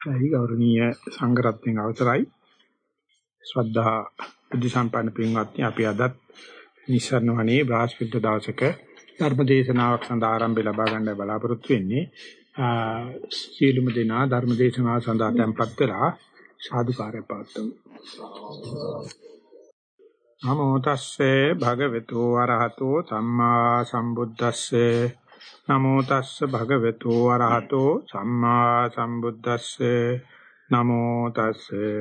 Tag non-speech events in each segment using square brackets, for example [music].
ඇයි ගෞරවනීය සංඝරත්නයේ අවසරයි. ශ්‍රද්ධා බුද්ධ සම්පන්න පින්වත්නි අපි අදත් නිසරණ වනේ බ්‍රහස්පති දවසක ධර්ම දේශනාවක් සඳහා ආරම්භය ලබා ගන්න බලාපොරොත්තු වෙන්නේ. සීලුම දෙනා ධර්ම දේශනාව සඳහා tempත් වෙලා සාදුකාරය පාත්තුමු නමෝ තස්සේ භගවතු වරහතෝ සම්මා සම්බුද්දස්සේ නමෝ තස්ස භගවතු වරහතෝ සම්මා සම්බුද්දස්සේ. නමෝ තස්සේ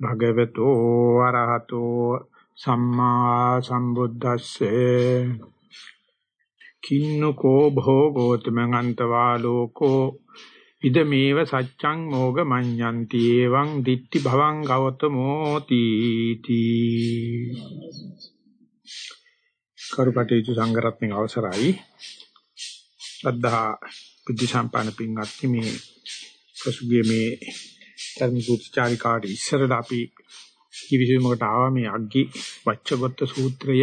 භගවතු වරහතෝ සම්මා සම්බුද්දස්සේ. කින්නකෝ භෝගෝතමං අන්තවා ලෝකෝ. ඉදමේව සච්ඡං මෝග මඤ්ඤන්ති එවං දිට්ටි භවං ගෞතමෝ තීති කරුපටේතු සංගරත්නයේ අවසරයි. ශ්‍රද්ධා බුද්ධ සම්පන්න පින්වත්නි මේ පසුගිය මේ ධර්ම සූත්‍රචාරිකාට ඉස්සරලා අපි කිවිසුමකට ආවා මේ අග්ගි වච්චගොත්ත සූත්‍රය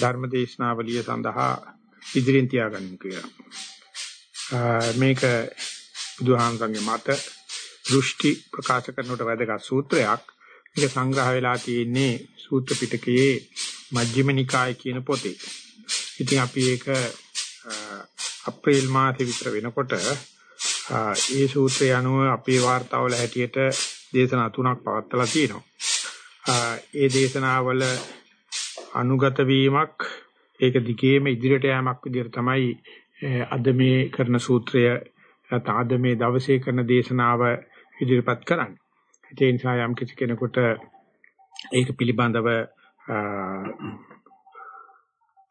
ධර්ම දේශනාවලිය සඳහා ඉදිරියෙන් තියාගන්න කියලා. මේක බුදුහාමරගේ මත දෘෂ්ටි ප්‍රකාශ කරනට වැදගත් සූත්‍රයක්. මේක සංග්‍රහ වෙලා තියෙන්නේ සූත්‍ර පිටකයේ මජ්ක්‍ධිම නිකාය කියන පොතේ. ඉතින් අපි ඒක අප්‍රේල් මාසේ විතර වෙනකොට ඒ සූත්‍රය අනුව අපේ වාර්තාවල හැටියට දේශනා තුනක් පවත්ලා තියෙනවා. ඒ දේශනාවල අනුගත වීමක් ඒක දිගේම ඉදිරියට යෑමක් විදිහට තමයි අද මේ කරන සූත්‍රය අද මේ දවසේ කරන දේශනාව ඉදිරිපත් කරන්නේ. ඒ නිසා යම් කිසි කෙනෙකුට ඒක පිළිබඳව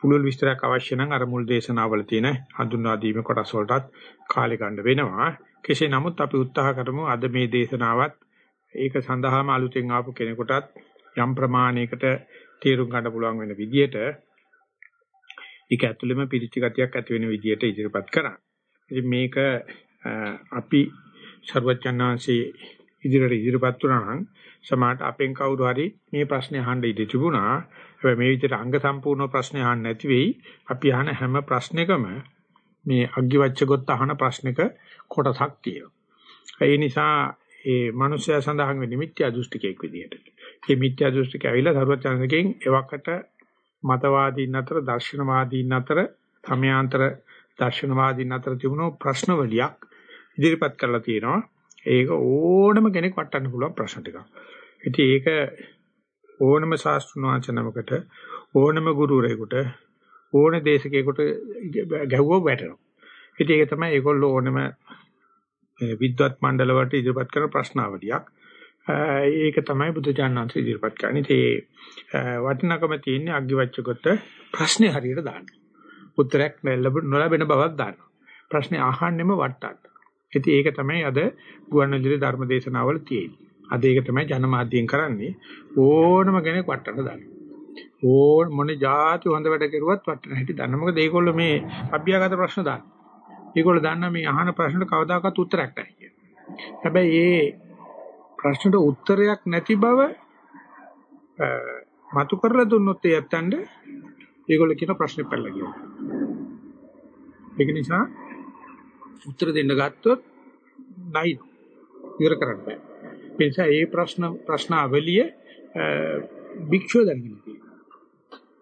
පුළුල් විස්තරයක් අවශ්‍ය නම් අර මුල් දේශනාවල තියෙන හඳුන්වා දීම කොටස් වලටත් කාලය ගන්න වෙනවා. කෙසේ නමුත් අපි උත්සාහ කරමු අද මේ දේශනාවත් ඒක සඳහාම අලුතෙන් ආපු කෙනෙකුටත් යම් ප්‍රමාණයකට තීරුම් ගන්න පුළුවන් වෙන විදියට ඒක ඇතුළෙම පිරිච්ච ගතියක් ඇති වෙන විදියට ඉදිරිපත් කරා. ඉතින් මේක අපි ਸਰවඥාන්සේ ඉදිරියට ඉදිරිපත් වුණා නම් සමහරට අපෙන් කවුරු හරි මේ ප්‍රශ්නේ අහන්න ඉඩ තිබුණා. හැබැයි මේ විදිහට අංග සම්පූර්ණ ප්‍රශ්නේ අහන්න නැති වෙයි. අපි අහන හැම ප්‍රශ්නයකම මේ අග්ගිවච්ඡගොත් අහන ප්‍රශ්නක කොටසක් තියෙනවා. ඒ නිසා ඒ මනුස්සයා සඳහන් වෙන්නේ මිත්‍යා දෘෂ්ටිකයෙක් විදිහට. මේ මිත්‍යා දෘෂ්ටික ඇවිල්ලා සර්වචන්සකෙන් එවකට මතවාදීන් අතර දර්ශනවාදීන් අතර තමයාන්තර දර්ශනවාදීන් අතර තිබුණු ප්‍රශ්නවලියක් ඉදිරිපත් කරලා තියෙනවා. ඒක ඕනම කෙනෙක් වටන්න පුළුවන් ප්‍රශ්න ටිකක්. ඉතින් ඒක ඕනම ශාස්ත්‍රඥ වංශනමකට ඕනම ගුරුවරයෙකුට ඕන දේශකයෙකුට ගැහුවොත් වැටෙනවා. ඉතින් ඒක තමයි ඒගොල්ලෝ ඕනම විද්වත් මණ්ඩල වලට ඉදිරිපත් කරන ප්‍රශ්නාවලියක්. ඒක තමයි බුදුචානන්සේ ඉදිරිපත් කරන්නේ. ඒ වටිනකම තියෙන්නේ අග්ගිවච්ඡකොට ප්‍රශ්නේ හරියට දාන්න. උත්තරයක් නොලැබෙන බවක් දාන්න. ප්‍රශ්නේ අහන්නෙම වට්ටන්න. ඉතින් ඒක තමයි අද ගුවන්විදුලි ධර්ම දේශනාවල තියෙන්නේ. අද ඒක තමයි ජනමාධ්‍යයෙන් කරන්නේ. ඕනම කෙනෙක් වටන්න දාන්න. ඕන මොන જાති හොඳ වැඩ කරුවත් වටන හැටි දන්න. මොකද ඒගොල්ලෝ මේ අභ්‍යාගත ප්‍රශ්න දාන්න. ඒගොල්ලෝ දන්නා මේ අහන ප්‍රශ්නට කවදාකවත් උත්තරයක් නැහැ කියලා. හැබැයි ඒ ප්‍රශ්නට උත්තරයක් නැති බව මතු කරලා දුන්නොත් ඒ යත්තන්ට ඒගොල්ලෝ කියන ප්‍රශ්නේ පැනලා ගියා. ඒක නිසා උත්තර දෙන්න ගත්තොත් නයි ඉවර කරන්න බෑ. ඒ නිසා මේ ප්‍රශ්න ප්‍රශ්න අවලිය භික්ෂුව දැනගෙන තියෙනවා.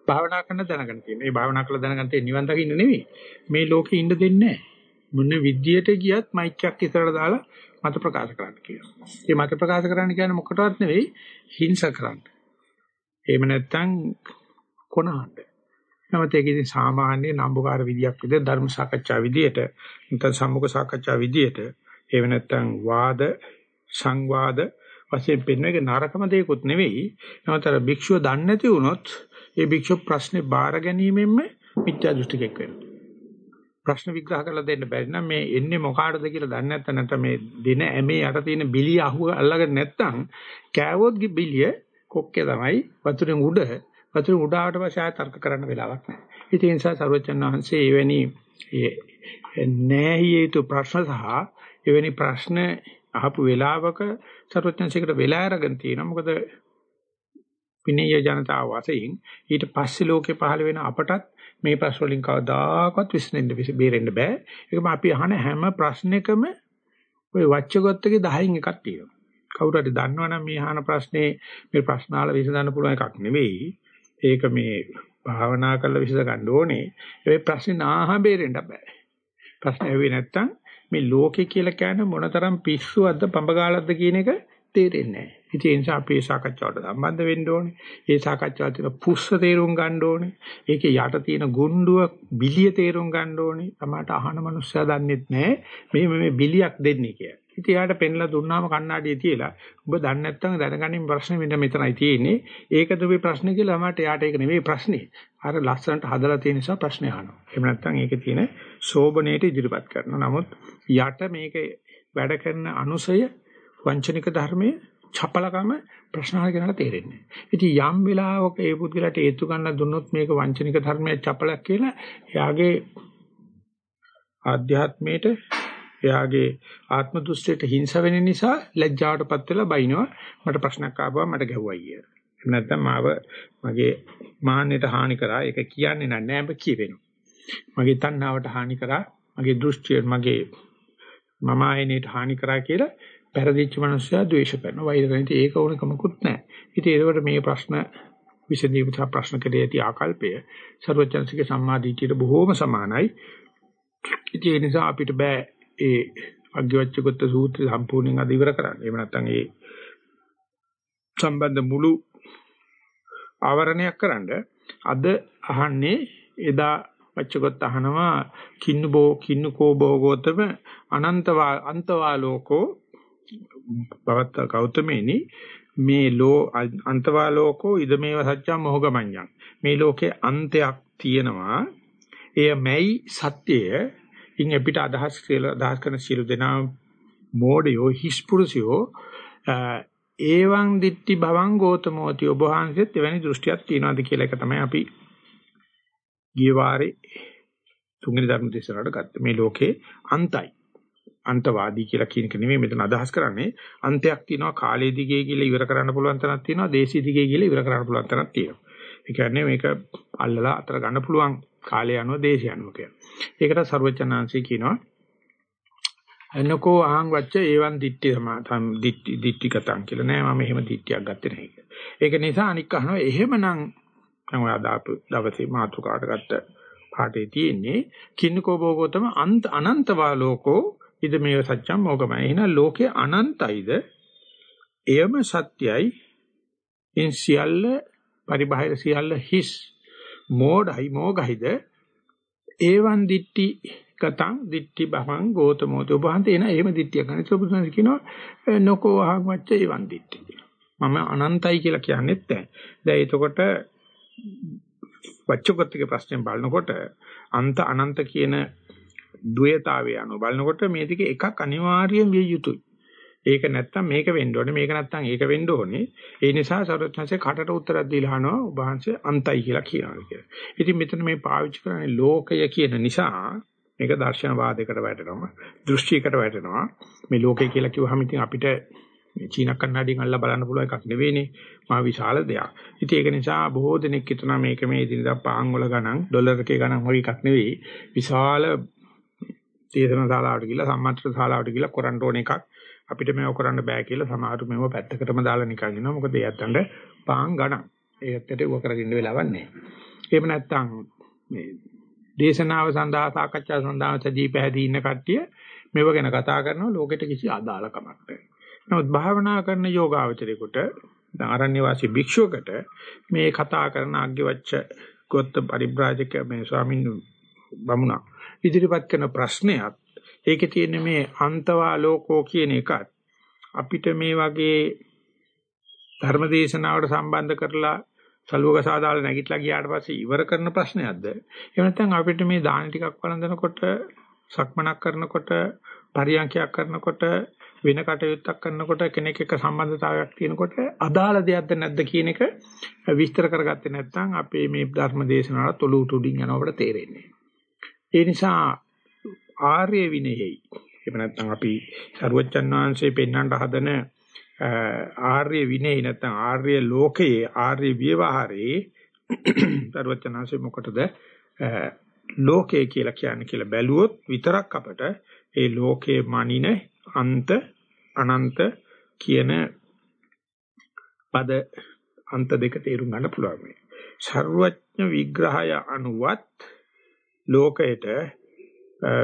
භාවනා කරන දැනගෙන තියෙනවා. මේ භාවනා කරලා දැනගන්න තියෙන නිවන් දකින්න නෙවෙයි. මේ ලෝකේ ඉන්න දෙන්නේ නැහැ. මොන විද්‍යට ගියත් මයික් එකක් ඉස්සරහට දාලා මත ප්‍රකාශ කරන්න කියනවා. මේ මත ප්‍රකාශ කරන්න කියන්නේ මොකටවත් නෙවෙයි හිංස කරන්න. එහෙම නැත්නම් කොනහඬ. නමුත් ඒක ඉතින් සාමාන්‍ය නම්බුකාර විදියක් විදිහට ධර්ම සාකච්ඡා විදියට නැත්නම් සම්මුඛ සාකච්ඡා විදියට එහෙම නැත්නම් වාද සංවාද වශයෙන් පෙන්වන එක නරකම දෙයක්වත් නෙවෙයි. නමුත් අර භික්ෂුව දන්නේ නැති වුණොත් ඒ භික්ෂුව ප්‍රශ්නේ බාර ගැනීමෙන්ම මිත්‍යා දෘෂ්ටිකෙක් වෙනවා. ප්‍රශ්න විග්‍රහ කරලා දෙන්න බැරි නම් මේ එන්නේ මොකාටද කියලා දන්නේ නැත්නම් නැත්නම් මේ දින ඇමේ යට තියෙන බිලිය අහුව අල්ලගෙන නැත්නම් කෑවොත් බිලිය කොක්කේ තමයි වතුරෙන් උඩ වතුරෙන් උඩ ආවට පස්සේ ආය තර්ක කරන්න වෙලාවක් නැහැ. ඒ නිසා සර්වචන් වහන්සේ එවැනි නෑහියේතු ප්‍රශ්න සහ එවැනි ප්‍රශ්න අහපු වෙලාවක සර්වචන්සේකට වෙලා අරගෙන තියෙනවා. මොකද විනය ජනතාව වශයෙන් ඊට පස්සේ ලෝකේ පහළ වෙන අපටත් මේ ප්‍රශ්න වලින් කවදාකවත් විසඳෙන්න බේරෙන්න බෑ. ඒකම අපි අහන හැම ප්‍රශ්නයකම ওই වච්චගොත්තගේ 10න් එකක් තියෙනවා. කවුරු හරි දන්නවනම් මේ අහන ප්‍රශ්නේ මේ ප්‍රශ්න අහලා විසඳන්න පුළුවන් එකක් නෙවෙයි. ඒක මේ භාවනා කරලා විසඳ ගන්න ඕනේ. ඒ ප්‍රශ්නේ නාහ බේරෙන්න බෑ. ප්‍රශ්න ඇහුවේ නැත්තම් මේ ලෝකේ කියලා කියන්නේ මොනතරම් පිස්සුවක්ද පඹගාලක්ද කියන එක තේරෙන්නේ නැහැ. ඉතින් ඒ නිසා අපි මේ සාකච්ඡාවට සම්බන්ධ වෙන්න ඕනේ. ඒ සාකච්ඡාව තියෙන පුස්ස තේරුම් ගන්න ඕනේ. ඒකේ යට තියෙන ගුණ්ඩුව බිලිය තේරුම් ගන්න ඕනේ. තමාට අහන මනුස්සයා දන්නෙත් නැහැ මේ මේ බිලියක් දෙන්නේ කියලා. ඉතින් එයාට පෙන්ලා දුන්නාම කණ්ණාඩියේ තියලා ඔබ දන්නේ නැත්නම් දැනගනින් ප්‍රශ්නේ මෙන්න මෙතනයි තියෙන්නේ. ඒකද ඔබේ ප්‍රශ්නේ කියලා මට එයාට ඒක නෙවෙයි ප්‍රශ්නේ. අර ලස්සනට හදලා තියෙන නිසා ප්‍රශ්නේ අහනවා. එහෙම නැත්නම් ඒකේ තියෙන සෝබනේට ඉදිරිපත් කරනවා. නමුත් යට මේක වැඩ කරන අනුසය වංචනික ධර්මයේ චපලකම ප්‍රශ්න අහගෙන තේරෙන්නේ. ඉතින් යම් වෙලාවක ඒ පුද්ගලට හේතු ගන්න දුන්නොත් මේක වංචනික ධර්මයේ චපලක් කියලා එයාගේ ආධ්‍යාත්මයට එයාගේ ආත්ම දෘෂ්ටියට හිංස වෙන නිසා ලැජ්ජාවටපත් වෙලා බයිනවා මට ප්‍රශ්නයක් ආවම මට ගැහුවා අයියා. එහෙම නැත්නම් මාව මගේ මාන්නයට හානි කරා ඒක කියන්නේ නැහැ නෑ කියවෙනවා. මගේ තණ්හාවට හානි කරා මගේ දෘෂ්ටියට මගේ මම ආයනයට හානි කරා කියලා පෙරදිච්ච මනුස්සයා ද්වේෂ කරනවා. වෛර කරනවා. ඒක ඕනකමකුත් නැහැ. ඉතින් ඒකට මේ ප්‍රශ්න විසඳීමට ප්‍රශ්න කලේ ඇති ආකල්පය ਸਰවඥාන්සේගේ සම්මාදිටියට බොහෝම සමානයි. ඉතින් ඒ නිසා අපිට බෑ ඒ අග්ගවච්චගත සූත්‍රය සම්පූර්ණයෙන් අද ඉවර කරන්න. එහෙම නැත්නම් ඒ සම්බන්ධ මුළු ආවරණයක් කරන්න. අද අහන්නේ එදා වච්චගත අහනවා කින්නු බෝ කින්නු කෝ බෝගෝතම අනන්තවා අන්තවා ලෝකෝ බවත් ගෞතමේනි මේ ලෝ අන්තවා ලෝකෝ ඉදමේව සත්‍යම් මොහගමඤ්ඤං. මේ ලෝකේ අන්තයක් තියෙනවා. එය මැයි සත්‍යය. ඉන් අපිට අදහස් කියලා අදහස් කරන සියලු දෙනා මෝඩයෝ හිස්පුරුෂයෝ ඒවං දිට්ටි භවං ගෝතමෝති ඔබ වහන්සේත් එවැනි දෘෂ්ටියක් තියනවාද කියලා එක තමයි අපි ගිය වාරේ තුන්වෙනි ධර්ම දේශනාවට ගත්ත. මේ ලෝකේ අන්තයි. අන්තවාදී කියලා කියන එක නෙමෙයි මෙතන අදහස් කරන්නේ. අන්තයක් තියෙනවා කාලයේ දිගේ කියලා ඉවර කරන්න පුළුවන් තැනක් තියෙනවා දේශී දිගේ කියලා ඉවර කරන්න පුළුවන් තැනක් තියෙනවා. ඒ කියන්නේ මේක අල්ලලා අතර ගන්න පුළුවන් කාලය අනුව දේශය අනුව කියලා. ඒකට සර්වචනාංශය කියනවා එනකෝ අහං වච්ච ඒවන් දිට්ටි සමාතම් දිට්ටි දිට්ටිකතං කියලා නෑ මම එහෙම දිට්ටියක් ගත්තේ නැහැ කියලා. ඒක නිසා අනික් අහනවා එහෙමනම් මම ඔය අදාපු දවසේ මාතුකාට ගත්ත පාඩේ තියෙන්නේ කින්නකෝ භෝගෝතම අන්ත අනන්තවා ලෝකෝ ඉද මේව සත්‍යම් මොකමයි. එහෙනම් ලෝකේ අනන්තයිද? එයම සත්‍යයි. ඉන් සියල්ල පරිබාහිර සියල්ල හිස් මෝඩයි මෝගයිද? ඒවන් දිට්ටි කතං දිට්ටි බහං ගෝතමෝතෝ බහන්තේ එන එහෙම දිට්ටියක් ගන්න. ඒක බුදුන් කියනවා නොකෝ අහක් වච්ච ඒවන් දිට්ටි. මම අනන්තයි කියලා කියන්නේත් නැහැ. දැන් එතකොට වච්චකොත්තිගේ ප්‍රශ්නේ බලනකොට අන්ත අනන්ත කියන ද්වේතාවය අනුව බලනකොට මේ දෙක එකක් අනිවාර්යයෙන් විය යුතුයි. ඒක නැත්තම් මේක වෙන්න ඕනේ මේක නැත්තම් ඒක වෙන්න ඕනේ. ඒ නිසා සරත්නසේ කටට උත්තරයක් දීලා අහනවා ඔබ වහන්සේ අන්තයි කියලා කියනවා කියලා. ඉතින් මෙතන මේ පාවිච්චි කරන්නේ ලෝකය කියන නිසා මේක දර්ශනවාදයකට වැටෙනවා. දෘෂ්ටියකට වැටෙනවා. මේ ලෝකය කියලා කිව්වහම ඉතින් අපිට මේ චීන කන්නඩියෙන් අල්ල බලන්න පුළුවන් එකක් නෙවෙයිනේ. මා විශාල දෙයක්. ඉතින් ඒක නිසා බොහෝ දෙනෙක් හිතනවා මේක මේ ඉදිරියට පාන් වල ගණන් ඩොලර් එකේ ගණන් වගේ එකක් නෙවෙයි. විශාල දේශන ශාලාවට ගිහලා සම්මන්ත්‍රණ ශාලාවට ගිහලා කරන්න ඕන එකක් අපිට මේව කරන්න බෑ කියලා සමහරු මේව පැත්තකටම දාලා නිකන් ඉනවා මොකද ඒ ඇත්තන්ට පාන් ගණන් ඒ ඇත්තට ඌව කරගෙන වෙලාවක් නැහැ එහෙම නැත්නම් මේ දේශනාව සඳහා සාකච්ඡා සඳහා සදී පැහැදී ඉන්න කට්ටිය මේව ගැන කතා කරනවා. ලෝකෙට කිසි අදාළකමක් නැහැ. නමුත් භාවනා කරන යෝගාවචරේකට ආරණ්‍ය වාසී භික්ෂුවකට මේ කතා කරන අග්ගවච්ච ගොත්ත පරිබ්‍රාජක මේ ස්වාමීන් බමුණා ඉදිරිපත් කරන ප්‍රශ්නයත් ඒකේ තියෙන මේ අන්තවා ලෝකෝ කියන එකත් අපිට මේ වගේ ධර්මදේශනාවට සම්බන්ධ කරලා සලුවක සාදාල නැගිටලා ගියාට පස්සේ ඉවර කරන ප්‍රශ්නයක්ද? එහෙම නැත්නම් අපිට මේ දාන ටිකක් වළඳනකොට සක්මනක් කරනකොට පරියන්ඛයක් කරනකොට වෙන කටයුත්තක් කරනකොට කෙනෙක් එක්ක සම්බන්ධතාවයක් තියෙනකොට අදාළ දෙයක්ද නැද්ද කියන එක විස්තර කරගත්තේ නැත්නම් අපේ මේ ධර්ම දේශනාවට තොළු උඩින් යනවට තේරෙන්නේ. ඒ නිසා ආර්ය විනයෙහි එහෙම නැත්නම් අපි සරුවච්චන් වහන්සේ පෙන්වන්න හදන ආර්ය විනය නැත්නම් ආර්ය ලෝකයේ ආර්ය ව්‍යවහාරයේ [clears throat] සරුවච්චන් වහන්සේ මොකටද ලෝකය කියලා කියන්නේ කියලා බැලුවොත් විතරක් අපට ඒ ලෝකයේ මනින අන්ත අනන්ත කියන පද අන්ත දෙක තේරුම් ගන්න පුළුවන් මේ. ਸਰවඥ විග්‍රහය අනුවත් ලෝකයට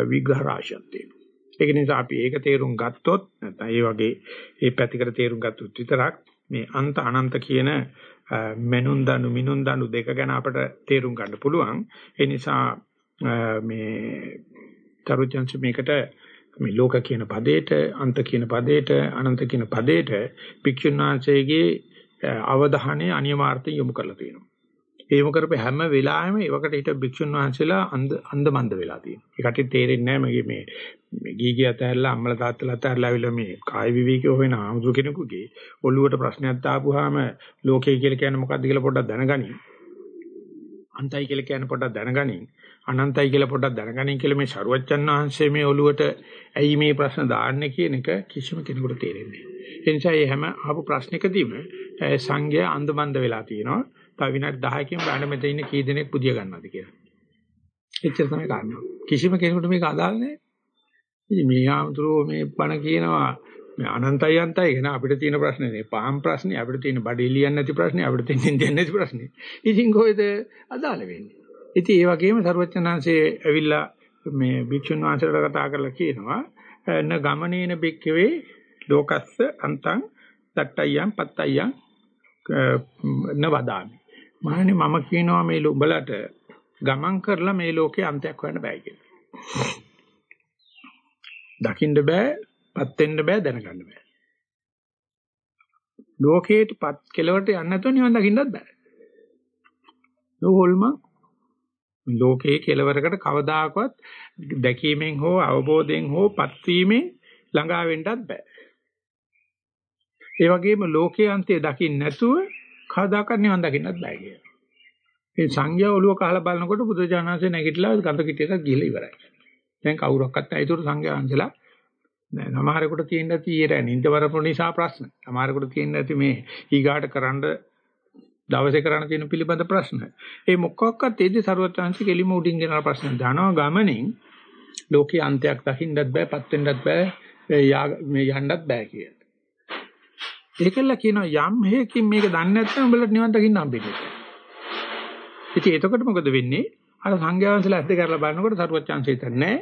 විග්‍රහ රාශියක් තියෙනවා. ඒක නිසා අපි ඒක තේරුම් ගත්තොත් නැත්නම් ඒ වගේ මේ පැතිකඩ තේරුම් ගත්තොත් විතරක් මේ අන්ත අනන්ත කියන මෙනුන් දනු මිනුන් දනු දෙක ගැන අපට තේරුම් ගන්න පුළුවන්. ඒ නිසා මේ තරුචන්ස මේකට මේ ලෝක කියන පදේට අන්ත කියන පදේට අනන්ත කියන පදේට භික්ෂුන් වහන්සේගේ අවධානය අනියමාර්ථයෙන් යොමු කරලා තියෙනවා. ඒව කරපු හැම වෙලාවෙම ඒවකට හිට භික්ෂුන් වහන්සේලා අන්ද අන්දමන්ද වෙලා තියෙනවා. ඒකට තේරෙන්නේ නැහැ මගේ මේ මේ ගීගිය අතහැරලා අම්මලා තාත්තලා අතහැරලා ආවිල මේ කාය විවේකී හොයන ආමුදු කෙනෙකුගේ ඔළුවට ප්‍රශ්නයක් තාපුවාම ලෝකය කියලා කියන්නේ මොකක්ද කියලා පොඩ්ඩක් දැනගනින්. අන්තයි කියලා කියන්නේ පොඩ්ඩක් දැනගනින්. අනන්තයි කියලා පොඩ්ඩක් දැනගනින් කියලා මේ ශරුවච්චන් වහන්සේ මේ ඔළුවට ඇයි මේ ප්‍රශ්න දාන්නේ කියන එක කිසිම කෙනෙකුට තේරෙන්නේ නැහැ. ඒ නිසා මේ හැම ආපු ප්‍රශ්නකදීම සංඝයා අන්දමන්ද වෙලා තියෙනවා. තව විනාඩි 10කින් බලන්න මෙතන ඉන්න කී දෙනෙක් පුදිය ගන්නවද කියලා. එච්චර තමයි කාරණා. කිසිම කෙනෙකුට මේක අදාළ නැහැ. ඉතින් මේ ආමතුරෝ මේ බණ කියනවා මේ අනන්තයි අන්තයි කියන අපිට තියෙන ප්‍රශ්නේ නේ. පහම් ප්‍රශ්නේ අපිට තියෙන බඩේ ලියන්න නැති ප්‍රශ්නේ අපිට තියෙන දෙන්නේ නැති ප්‍රශ්නේ. ඉතින් කොහෙද අදාළ වෙන්නේ? ඉතින් ඒ වගේම සරුවචනාංශයේ ඇවිල්ලා මේ භික්ෂුන් වහන්සේලා කතා කරලා කියනවා න ගමනේන බික්කවේ ලෝකස්ස අන්තං දට්ටයන් පත්තයන් නවදාමි මහණනි මම කියනවා මේ උඹලට ගමන් කරලා මේ ලෝකේ අන්තයක් හොයන්න බෑ කියලා. දකින්න බෑ, පත් වෙන්න බෑ, දැනගන්න බෑ. ලෝකේට පත් කෙලවට යන්න නැතුව නිවන් දකින්නත් බෑ. නෝල්ම ලෝකේ කෙලවරකට කවදාකවත් දැකීමෙන් හෝ අවබෝධයෙන් හෝ පත්වීමෙන් ළඟා වෙන්නත් බෑ. ඒ වගේම ලෝකයේ අන්තය දකින්න නැතුව කවදාකවත් නිවන් දකින්නත් බෑ කියලා. ඒ සංඝයා ඔළුව කහලා බලනකොට බුදුජානනාංශේ නැගිටලා ගඳ කිටියක ගිහලා ඉවරයි. දැන් කවුරක්වත් නැහැ. ඒතර සංඝයා වහන්සේලා නෑ සමහරෙකුට තියෙන ඇති ඊර නින්ද වරපු නිසා ප්‍රශ්න. සමහරෙකුට තියෙන ඇති මේ ඊගාට කරන්න දවසේ කරන්න තියෙන පිළිබඳ ප්‍රශ්න. ඒ මොකක්වත් ඒදි ਸਰවත්‍ංශ කෙලිම උඩින් ගෙනන ප්‍රශ්න. ධනව ගමනින් ලෝකේ අන්තයක් දකින්නත් බෑ, පත් වෙන්නත් බෑ, මේ යන්නත් බෑ කියලා. ඒකල කියනවා යම් හේකින් මේක දන්නේ නැත්නම් උඹලට නිවන් දකින්න හම්බෙන්නේ. ඉතින් එතකොට මොකද වෙන්නේ? අර සංඝයාංශලා ඇද්ද කරලා බලනකොට සරුවච්චාන්සේ හිතන්නේ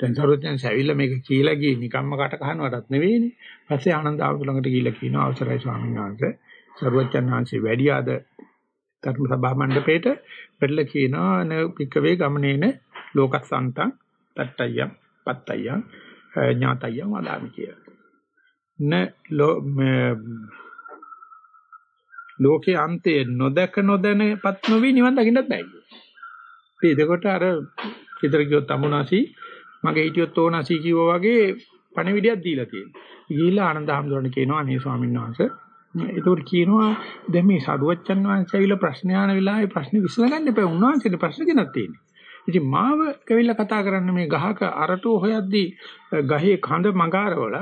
දැන් සරුවච්චාන්සේ ඇවිල්ලා මේක කියලා ගියේ නිකම්ම කට කහනවටත් නෙවෙයිනේ. පස්සේ ආනන්ද ආමතු ළඟට ගිහිල්ලා කියනවා අවසරයි ස්වාමීන් වහන්සේ. සරුවච්චාන්හන්සේ වැඩි ආද ධර්ම සභා මණ්ඩපේට පෙරල කියනවා න පිකවේ ගමනේන ලෝකසන්තං තට්ටයම් පත්තයම් ඥාතයම් වදාමි කියලා. න ලෝකේ අන්තයේ නොදක නොදැනපත් නොවි නිවන් දකින්නත් බෑ. ඉතින් එතකොට අර ඊතර කියොත් අමුණාසි මගේ හිටියොත් ඕනාසි කිව්වා වගේ පණිවිඩයක් දීලා තියෙනවා. ගිහිල්ලා ආනන්ද හැමදෙරණ කියනවා අනේ ස්වාමීන් වහන්සේ ඒකට කියනවා දැන් මේ සරුවච්චන් වහන්සේ ඇවිල්ලා ප්‍රශ්න අහන වෙලාවේ ප්‍රශ්න විසඳගන්න එපා උන්වහන්සේට ප්‍රශ්න ගෙනත් තියෙන්නේ. ඉතින් මාව කවිලා කතා කරන්න මේ ගහක අරටුව හොයද්දී ගහේ කඳ මගාරවල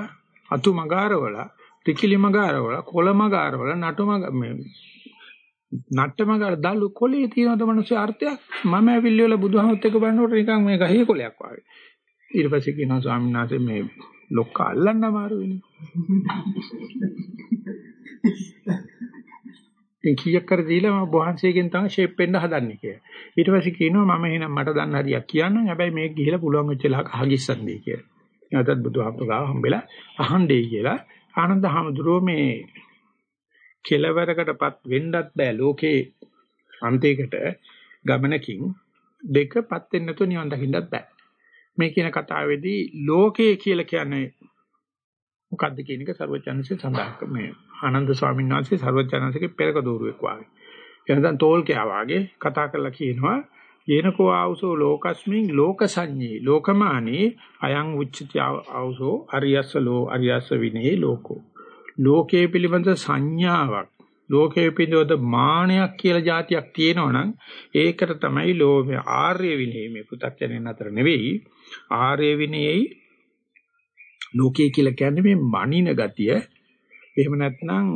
අතු මගාරවල ටිකිලි මගාරවල කොළ මගාරවල නටු මග මේ නට්ටමගාර දලු කොලේ තියෙනවද මිනිස්සු අර්ථයක් මම ඇවිල්ලි වල බුදුහමත් එක්ක බලනකොට නිකන් මේ ගහේ කොලයක් වගේ ඊට පස්සේ කියනවා ස්වාමීන් වහන්සේ මේ ලොක්ක අල්ලන්න අමාරු වෙන්නේ ඉතින් කීයක් කර දීලා මම වහන්සේගෙන් තමයි ෂේප් වෙන්න හදන්නේ කියලා. ඊට පස්සේ කියනවා මම එහෙනම් මට දන්න හරියක් කියන්නම්. හැබැයි මේක ගිහිලා පුළුවන් වෙච්ච ලාක හගිස්සන්නේ කියලා. නැවතත් බුදුහාමුදුරුවෝ ගාව හම්බෙලා අහන්නේ කියලා ආනන්ද හැමදෙරෝ මේ කෙලවරකටපත් වෙන්නත් බෑ ලෝකේ අන්තයකට ගමනකින් දෙකපත් වෙන්න නැතුව නිවන් දකින්නත් බෑ. මේ කියන කතාවේදී ලෝකය කියලා කියන්නේ මොකද්ද කියන එක ਸਰවඥාන්සේ සඳහන් මේ ආනන්ද ස්වාමීන් වහන්සේ ਸਰවඥාන්සේගේ පෙරක දෝරුවෙක් වාගේ. එහෙනම් තෝල්කයා වාගේ කතා කරලා කියනවා යේනකෝ ආවුසෝ ලෝකස්මින් ලෝකසඤ්ඤේ ලෝකමානේ අයං උච්චති ආවුසෝ අරියස්ස ලෝ අරියස්ස විනේ ලෝකෝ. ලෝකයේ පිළිබඳ සංඥාවක් ලෝකයේ පිළිබඳ මානයක් කියලා જાතියක් තියෙනවනම් ඒකට තමයි ලෝභය ආර්ය විනය මේ පු탁ජනෙන් අතර නෙවෙයි ආර්ය විනයයි ලෝකයේ කියලා කියන්නේ මේ මනින ගතිය. එහෙම නැත්නම්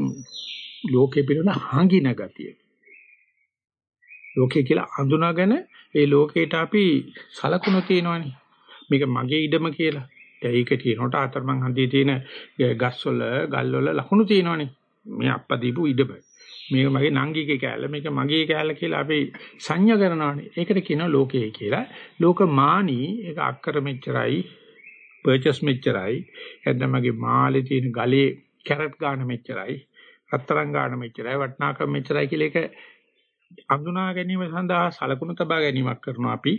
ලෝකයේ පිළිබඳ හංගින ගතිය. ලෝකයේ කියලා අඳුනාගෙන ඒ ලෝකයට අපි සලකුණු තියෙනවනේ. මේක මගේ ඉඩම කියලා. දැන් ඒක කියනකොට අතරමං හන්දියේ තියෙන ගස්වල ගල්වල ලකුණු තියෙනවනේ. මේ අප්පා දීපු ඉඩම. මේක මගේ නංගිගේ කෑල්ල මේක මගේ කෑල්ල කියලා අපි සංඥා කරනවානේ. ඒකට කියනවා ලෝකය කියලා. ලෝකමානී ඒක අක්කර මෙච්චරයි පර්චේස් මෙච්චරයි. එතන මගේ මාලේ තියෙන ගලේ කැරට් ගාන මෙච්චරයි. රත්තරන් ගාන මෙච්චරයි වටනාකම් මෙච්චරයි කියලා ඒක අඳුනා ගැනීම සඳහා සලකුණු තබා ගැනීමක් කරනවා අපි.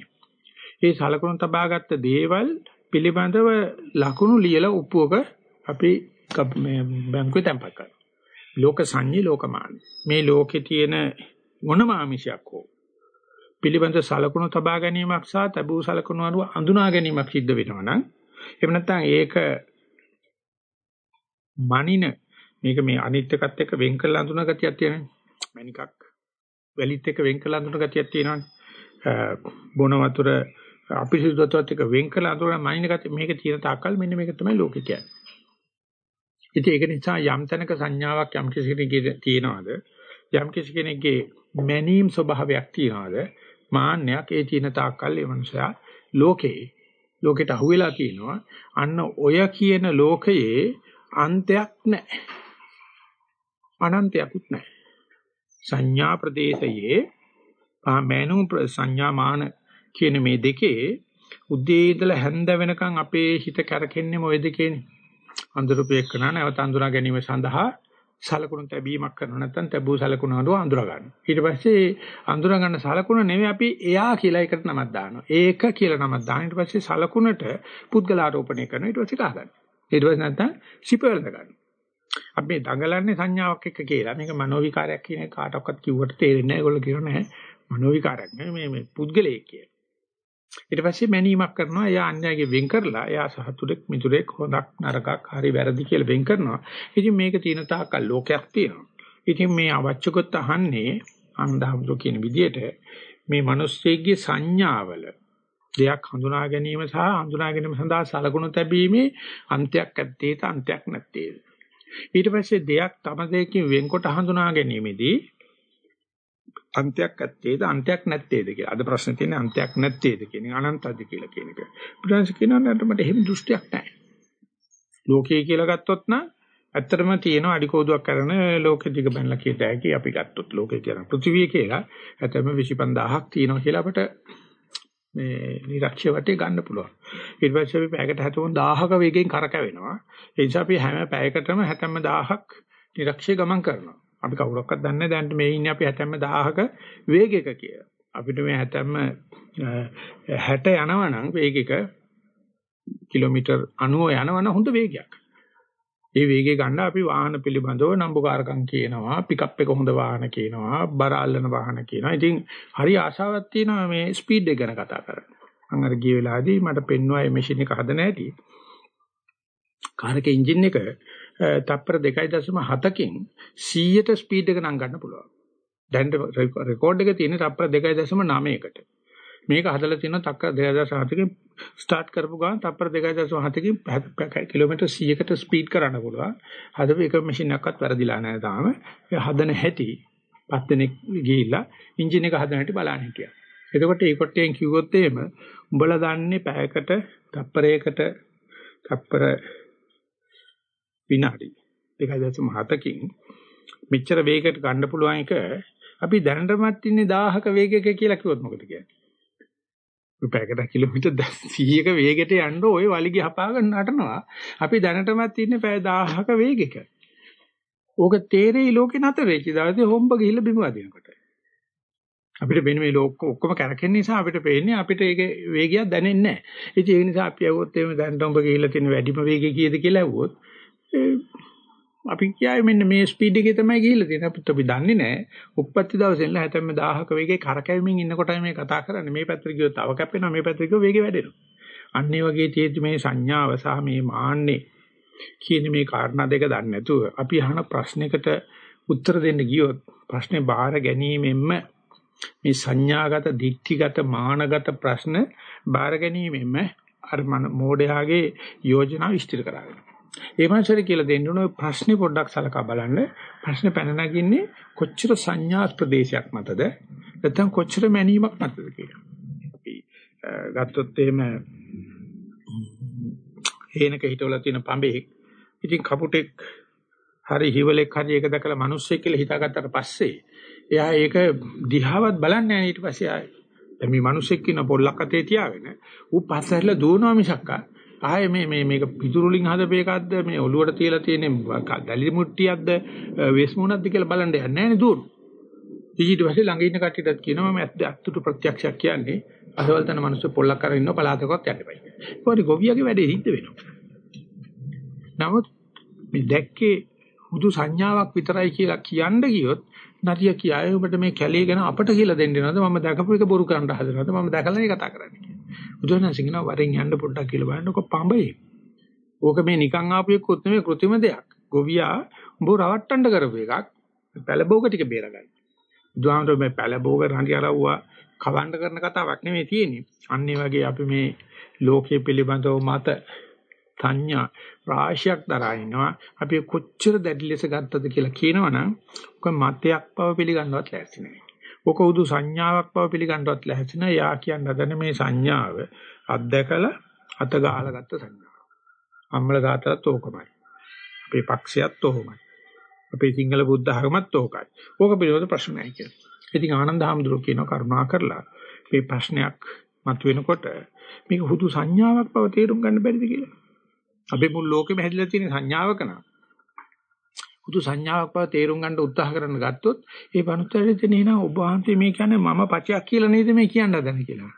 ඒ සලකුණු තබාගත්ත දේවල් පිළිබඳව ලකුණු ලියලා උප්පුවක අපි මේ බැංකුවේ තැන්පත් කරනවා. ලෝක සංඤී ලෝකමාන. මේ ලෝකේ තියෙන මොනම ආමිෂයක් හෝ පිළිබඳ සලකුණු තබා ගැනීමක් සහ තබූ සලකුණු අනුව අඳුනා ගැනීමක් සිද්ධ වෙනවා නම් එහෙම නැත්නම් ඒක මනින මේක මේ අනිත් එකත් එක්ක වෙන් කරලා අඳුන ගතියක් තියෙනනේ. මණිකක් වැලිත් එක්ක වෙන් කරලා අඳුන ගතියක් තියෙනවනේ. බොන වතුර අපිරිසුදුත්වයට එක වෙන් කරලා අඳුරන මනින ගතිය මේක තියෙන තාක්කල් මෙන්න මේක තමයි ලෝකේ කියන්නේ. ඉතින් ඒක නිසා යම් තැනක සංඥාවක් යම් කිසි කෙනෙකුගේ තියනවාද යම් කිසි කෙනෙක්ගේ මැනීම් ස්වභාවයක් තියනවාද මාන්නයක් ඒ තියෙන තාක්කල් ඒ මනුස්සයා ලෝකේ ලෝකෙට අහුවෙලා තියෙනවා අන්න ඔය කියන ලෝකයේ අන්තයක් නැහැ. අනන්තයක්ුත් නැහැ. සංඥා ප්‍රදේශයේ මෑනු සංඥා මාන කියන මේ දෙකේ උදේ ඉඳලා හැන්ද වෙනකන් අපේ හිත කැරකෙන්නේ මොය දෙකේනේ. අඳුරුපේකන නැවත අඳුනා ගැනීම සඳහා සලකුණු තැබීමක් කරනවා නැත්නම් තැබූ සලකුණු අඳුර අඳුර ගන්න. ඊට පස්සේ අඳුර ගන්න සලකුණ නෙවෙයි අපි එයා කියලා එකට නමක් දානවා. ඒක කියලා නමක් දාන ඊට පස්සේ සලකුණට පුද්ගලාරෝපණය කරනවා ඊට පස්සේ කහගන්න. ඊට පස්සේ නැත්නම් සිපවල ගන්න. අපි මේ දඟලන්නේ සංඥාවක් එක්ක කියලා. මේක මනෝවිකාරයක් කියන කාටවත් කිව්වට තේරෙන්නේ නැහැ. ඒගොල්ලෝ කියනවා නැහැ. මනෝවිකාරයක් නෙවෙයි මේ මේ පුද්ගලයෙක් කියලා. ඊට පස්සේ මැනීමක් කරනවා. එයා අන්‍යයන්ගේ වෙන් කරලා එයා සහතුරෙක් මිතුරෙක් හොඳක් නරකක් හරි වැරදි කියලා වෙන් කරනවා. ඉතින් මේක තියෙන තාක්කල් ලෝකයක් තියෙනවා. ඉතින් මේ අවශ්‍යකොත් අහන්නේ ආනන්දහමතු කියන විදිහට මේ මිනිස්සෙගේ සංඥාවල දෙයක් හඳුනා ගැනීම සහ හඳුනා ගැනීම සඳහා සලකුණු තැබීමේ අන්තයක් ඇත්තේද අන්තයක් නැත්තේද ඊට පස්සේ දෙයක් තම දෙයකින් වෙන්කොට හඳුනා ගැනීමේදී අන්තයක් ඇත්තේද අන්තයක් නැත්තේද කියලා. අද ප්‍රශ්නේ තියෙන්නේ අන්තයක් නැත්තේද කියන එක අනන්තද කියලා කියන එක. බුදුන්ස කියනවා නේද මට එහෙම දෘෂ්ටියක් නැහැ. ලෝකයේ කියලා ගත්තොත් නම් ඇත්තටම තියෙන අඩිකෝදුවක් කරන ලෝකෙ දිග බැලලා කියත හැකි අපි ගත්තොත් ලෝකේ කියන පෘථිවිය කියලා ඇත්තටම 25000ක් තියෙනවා කියලා අපිට මේ නිරක්ෂය වටේ ගන්න පුළුවන්. ඊට පස්සේ අපි පැයකට 70000ක වේගෙන් කරකැවෙනවා. ඒ නිසා අපි හැම පැයකටම 70000ක් නිරක්ෂය ගමන් කරනවා. අපි කවුරක්වත් දන්නේ නැහැ දැන් මේ ඉන්නේ අපි 70000ක වේගයක කියලා. අපිට මේ 70 60 යනවා නම් වේගයක කිලෝමීටර් 90 යනවනම් හොඳ වේගයක්. ඒ වේගය ගන්න අපි වාහන පිළිබඳව නම්බුකාරකම් කියනවා, පිකප් එක හොඳ වාහන කියනවා, බර අල්ලන වාහන කියනවා. ඉතින් හරි ආශාවක් තියෙනවා මේ ස්පීඩ් එක ගැන කතා කරන්න. මම අර ගිය වෙලාවේදී මට පෙන්වුවා මේ මැෂින් එක හදන හැටි. කාර් එකේ එන්ජින් එක තප්පර 2.7කින් 100ට ස්පීඩ් එක නම් ගන්න පුළුවන්. දැන් රෙකෝඩ් එකේ තියෙන තප්පර 2.9කට. මේක හදලා තියෙන තක්ක 2007කින් ස්ටාර්ට් කරපු ගමන් තප්පර 2.7කින් කිලෝමීටර් 100කට ස්පීඩ් කරන්න පුළුවන්. හදපු එක මැෂින් එකක්වත් වැරදිලා නැහැ තාම. ඒ හදන හැටි පස් දෙනෙක් ගිහිල්ලා එන්ජින් එක හදන හැටි බලන්න හිටියා. එතකොට ඒ කොටයෙන් කිව්වොත් එහෙම උඹලා දන්නේ පැයකට තප්පරයකට තප්පර විනාඩි 2.7කින් මෙච්චර වේගයකට ගන්න පුළුවන් එක අපි දැනටමත් ඉන්නේ 1000ක වේගයක කියලා කිව්වොත් මොකද කියන්නේ? පැයකට කිලෝමීටර් 100ක වේගයට යන්න ওই වලිගය හපාගෙන නටනවා. අපි දැනටමත් ඉන්නේ පැය 1000ක වේගයක. ඕක තේරෙයි ලෝකේ නැතර වෙච්ච දවසේ හොම්බ ගිහිල්ලා බිම වදිනකොට. අපිට වෙන මේ ලෝක ඔක්කොම කරකෙන නිසා අපිට පේන්නේ අපිට ඒක වේගයක් දැනෙන්නේ නැහැ. ඉතින් ඒ නිසා අපි අහුවොත් එහෙම දැන් හොම්බ ගිහිල්ලා තියෙන වැඩිම වේගය කීයද කියලා අහුවොත් අපි කියයි මෙන්න මේ ස්පීඩ් එකේ තමයි ගිහිල්ලා තියෙන්නේ. අපිට අපි දන්නේ නැහැ. උප්පත්ති දවසේ ඉඳලා හැතැම්ම 1000ක වේගයේ කරකැවීමෙන් ඉන්නකොටයි මේ කතා කරන්නේ. මේ පැත්තට ගියොත් තව කැපෙනවා. මේ පැත්තට ගියොත් වේගය වැඩෙනවා. අන්න ඒ වගේ තියෙද්දි මේ සංඥාව සහ මේ මාන්නේ කියන මේ කාරණා දෙක දන්නේ නැතුව අපි අහන ප්‍රශ්නයකට උත්තර දෙන්න ගියොත් ප්‍රශ්නේ බාර ගැනීමෙන්ම මේ සංඥාගත, දික්ඨිගත, මානගත ප්‍රශ්න බාර ගැනීමෙන්ම අර මෝඩයාගේ යෝජනා විස්තර කරගන්නවා. ඒ මනසට කියලා දෙන්න ඕන ඔය ප්‍රශ්නේ පොඩ්ඩක් සලකා බලන්න. ප්‍රශ්නේ පැන නගින්නේ කොච්චර සංඥා ප්‍රදේශයක් මතද? නැත්නම් කොච්චර මැනීමක් මතද කියලා. අපි ගත්තොත් එහෙම හේනක හිටවලා තියෙන පඹේ. ඉතින් කපුටෙක් හරි හිවලෙක් හරි ඒක දැකලා මිනිස්සෙක් කියලා හිතාගත්තට පස්සේ එයා ඒක දිහාවත් බලන්නේ නැහැ ඊට පස්සේ ආයේ. දැන් මේ මිනිස්සෙක් ඉන්න පොල්ලක් අතේ තියාගෙන ඌ පස්සහැරලා දුවනවා මිසක් ආයේ මේ මේ මේක පිටුරුලින් හදපු එකක්ද මේ ඔලුවට තියලා තියෙන දලි මුට්ටියක්ද වෙස් මුණක්ද කියලා බලන්න යන්නේ නැහැ නේ දුවන. ඊට පස්සේ ළඟ ඉන්න කට්ටියටත් කියනවා මම අත්තුට ප්‍රත්‍යක්ෂයක් කියන්නේ අසවල් තන මිනිස්සු පොල්ලක් කරගෙන ඉන්න පලාතකවත් යන්න බෑ. ඒකෝටි ගොවියගේ වැඩේ හිට වෙනවා. නමුත් මේ දැක්කේ හුදු සංඥාවක් විතරයි කියලා කියන්න ගියොත් නරිය කියයි ඔබට මේ කැලේ ගැන අපට කියලා දෙන්න නේද මම දැකපු එක බොරු කරන්න හදනවද මම දැකලා නේ කතා කරන්නේ කියලා. බුදුරජාණන් කියනවා වරෙන් යන්න පොඩ්ඩක් කියලා බලන්නකො පඹේ. ඕක මේ නිකන් ආපු එකකුත් නෙමෙයි કૃත්‍රිම දෙයක්. ගොවියා උඹ රවට්ටන්න කරපු එකක්. පැලබෝග ටික බේරගන්න. බුදුහාමර මේ පැලබෝග රණ්ඩි අරවුවා කවන්න කරන කතාවක් නෙමෙයි තියෙන්නේ. අන්න වගේ අපි මේ ලෝකයේ පිළිබඳව මත සංඥා රාශියක් දරා ඉන්නවා. අපි කොච්චර දැඩි ලෙස ගත්තද කියලා කියනවනම් ඔක මතයක් බව පිළිගන්නවත් ලෑස්ති නැහැ. ඔක උදු සංඥාවක් බව පිළිගන්නවත් ලෑස්ති නැහැ. යා කියන්න හදන මේ සංඥාව අත්දකලා අත ගහලා ගත්ත සංඥාව. අම්මල ගාතලත් ඕකමයි. අපේ පක්ෂයත් ඕකමයි. අපේ සිංහල බුද්ධ ආගමත් ඕකයි. ඕක පිළිබඳ ප්‍රශ්න නැහැ කියලා. ඉතින් ආනන්ද හැමදුර කියන කරුණා කරලා මේ ප්‍රශ්නයක් මතුවෙනකොට මේක හුදු සංඥාවක් බව තේරුම් ගන්න බැරිද කියලා. අපේ මුල් ලෝකෙම හැදිලා තියෙන සංඥාවක නා. හුදු සංඥාවක් බව තේරුම් ගන්න උත්සාහ කරන ගත්තොත් ඒ බණුතරේ තියෙන එන ඔබ වහන්සේ මේ කියන්නේ මම පචයක් කියලා නේද මේ කියන්න හදන කියලා.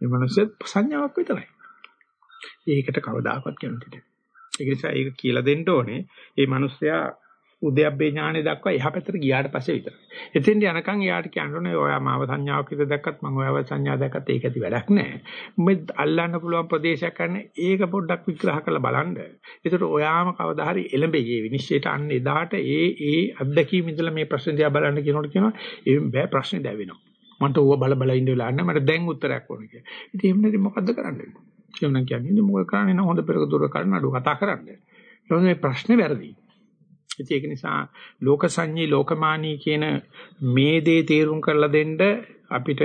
මේ මනසෙත් සංඥාවක් විතරයි. ඒකට කවදාකවත් කැමති නැහැ. ඒක නිසා ඒක කියලා දෙන්න ඕනේ. මේ මිනිස්සයා උද්‍යප්පේ ඥානෙ දක්වා එහා පැත්තට ගියාට පස්සේ විතරයි. එතෙන්ට යනකම් එයාට කියන්න ඔයා මාව සංඥාවක් විතර දැක්කත් මම ඔයාව සංඥා දැක්කත් ඒක ඇති වැඩක් නෑ. මේ අල්ලන්න පුළුවන් ප්‍රදේශයක් ගන්න ඒක පොඩ්ඩක් විග්‍රහ කරලා බලන්න. ඒකට ඔයාම කවදා හරි එළඹෙයි මේ විනිශ්චයට අන්න එදාට ඒ ඒ අත්දැකීම් ඉඳලා මේ ප්‍රශ්න දිහා බලන්න කියනකොට කියනවා ඒ බෑ ප්‍රශ්නේ දැවෙනවා. මන්ට ඌව බල බල ඉන්න වෙලා නැහැ මට දැන් උත්තරයක් ඕන කියලා. ඉතින් එහෙම නැති මොකද්ද කරන්නේ? කියනවා කියන්නේ මොකද කරන්නේ නම් හොඳ පෙරක දුර කරන අඩු කතා කරන්නේ. ඊට මේ ප්‍රශ්නේ වැරදි. ඉතින් ඒක නිසා ලෝක සංඤී ලෝකමානී කියන මේ දේ තේරුම් කරලා දෙන්න අපිට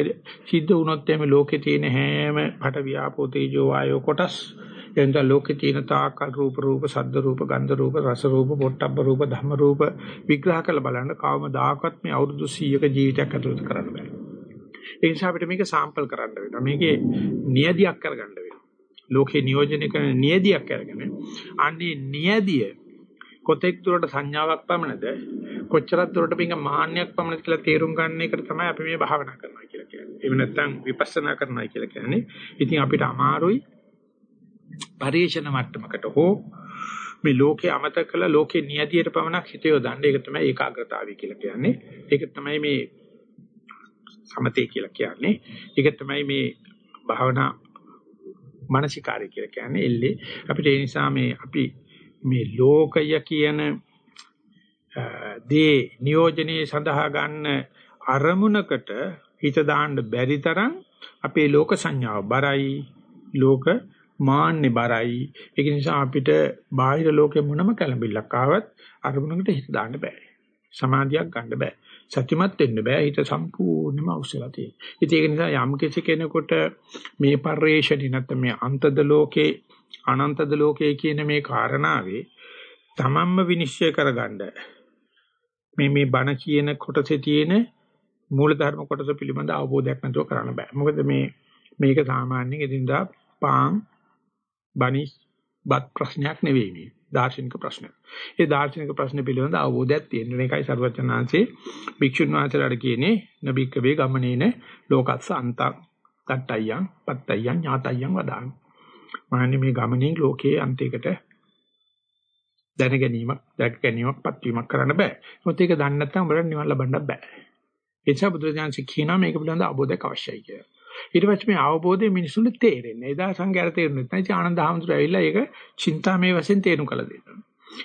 සිද්ධ වුණොත් එimhe ලෝකේ තියෙන හැම පට වියාපෝ තේජෝ වායෝ කොටස් එතන ලෝකේ තියෙන තාකල් රූප රූප සද්ද රූප ගන්ධ රූප රස රූප පොට්ටබ්බ රූප ධම්ම රූප විග්‍රහ කරලා බලන්න කවමදාකවත් මේ අවුරුදු 100ක ජීවිතයක් ඇතුළත කරන්න බෑ. ඒ නිසා අපිට මේක සාම්පල් කරන්න වෙනවා. මේකේ නියදියක් කරගන්න වෙනවා. ලෝකේ නියෝජනය කරන නියදියක් අරගෙන අන්නේ නියදිය කොතෙක් දුරට සංඥාවක් පමණද කොච්චරක් දුරට මේක මාන්නයක් පමණද කියලා තේරුම් ගන්න එකට තමයි අපි මේ භාවනා කරනවා කියලා කියන්නේ. එහෙම නැත්නම් විපස්සනා කරනවා කියලා කියන්නේ. ඉතින් අපිට අමාරුයි පරිේශන මට්ටමකට හෝ මේ ලෝකේ අමතක කළ ලෝකේ නියතියට පමණක් හිත යොදන්න. ඒක තමයි ඒකාග්‍රතාවය කියලා කියන්නේ. ඒක තමයි මේ සමතේ කියලා කියන්නේ. ඒක තමයි මේ භාවනා මානසිකාරය කියලා කියන්නේ. එල්ලේ අපිට ඒ නිසා මේ අපි මේ ලෝකය කියන දේ නියෝජනයේ සඳහා ගන්න අරමුණකට හිත දාන්න බැරි තරම් අපේ ලෝක සංඥාව බරයි ලෝක මාන්නේ බරයි. ඒක නිසා අපිට බාහිර ලෝකෙ මොනම කලබිල්ලක් ආවත් අරමුණකට හිත දාන්න බෑ. සමාධියක් ගන්න බෑ. සත්‍යමත් වෙන්න බෑ. හිත සම්පූර්ණයෙන්ම අවශ්‍යලා තියෙනවා. ඉතින් ඒක නිසා යම් කෙනෙකුට මේ පරිශ්‍රණි නැත්නම් මේ අන්තද ලෝකේ අනන්තද ලෝකයේ කියන මේ කාරණාවේ තමන්ම විනිශ්චය කරගන්න මේ මේ බණ කියන කොටසේ තියෙන මූලධර්ම කොටස පිළිබඳ අවබෝධයක් නැතුව කරන්න බෑ. මොකද මේ මේක සාමාන්‍යයෙන් එදිනදා පාන් බණිස් බත් ප්‍රශ්නයක් නෙවෙයි මේ. දාර්ශනික ප්‍රශ්නයක්. ඒ දාර්ශනික ප්‍රශ්න පිළිබඳ අවබෝධයක් තියෙන එකයි සර්වචනාංශේ භික්ෂුන් වහන්සේලාට කියන්නේ නබික්කවේ ගමනේන ලෝකස්ස අන්තං තට්ටයන් පත්තයන් ඥාතයන් වදාන. මාන්නේ මේ ගමනේ ලෝකයේ අන්තයකට දැන ගැනීමක්, දැක ගැනීමක්, පත්වීමක් කරන්න බෑ. මොකද ඒක දන්නේ නැත්නම් අපිට නිවන් ලබන්න බෑ. ඒ නිසා බුදුරජාණන් කියනවා මේක පිළිබඳ අවබෝධයක් අවශ්‍යයි කියලා. ඊට පස්සේ මේ අවබෝධය මිනිසුන්ට තේරෙන්නේ. එදා සංඝයාට තේරුනේ නැහැ. ආනන්ද හාමුදුරුවෝ ඇවිල්ලා ඒක චින්තාමේ වශයෙන් තේරුම් කළ දෙනවා.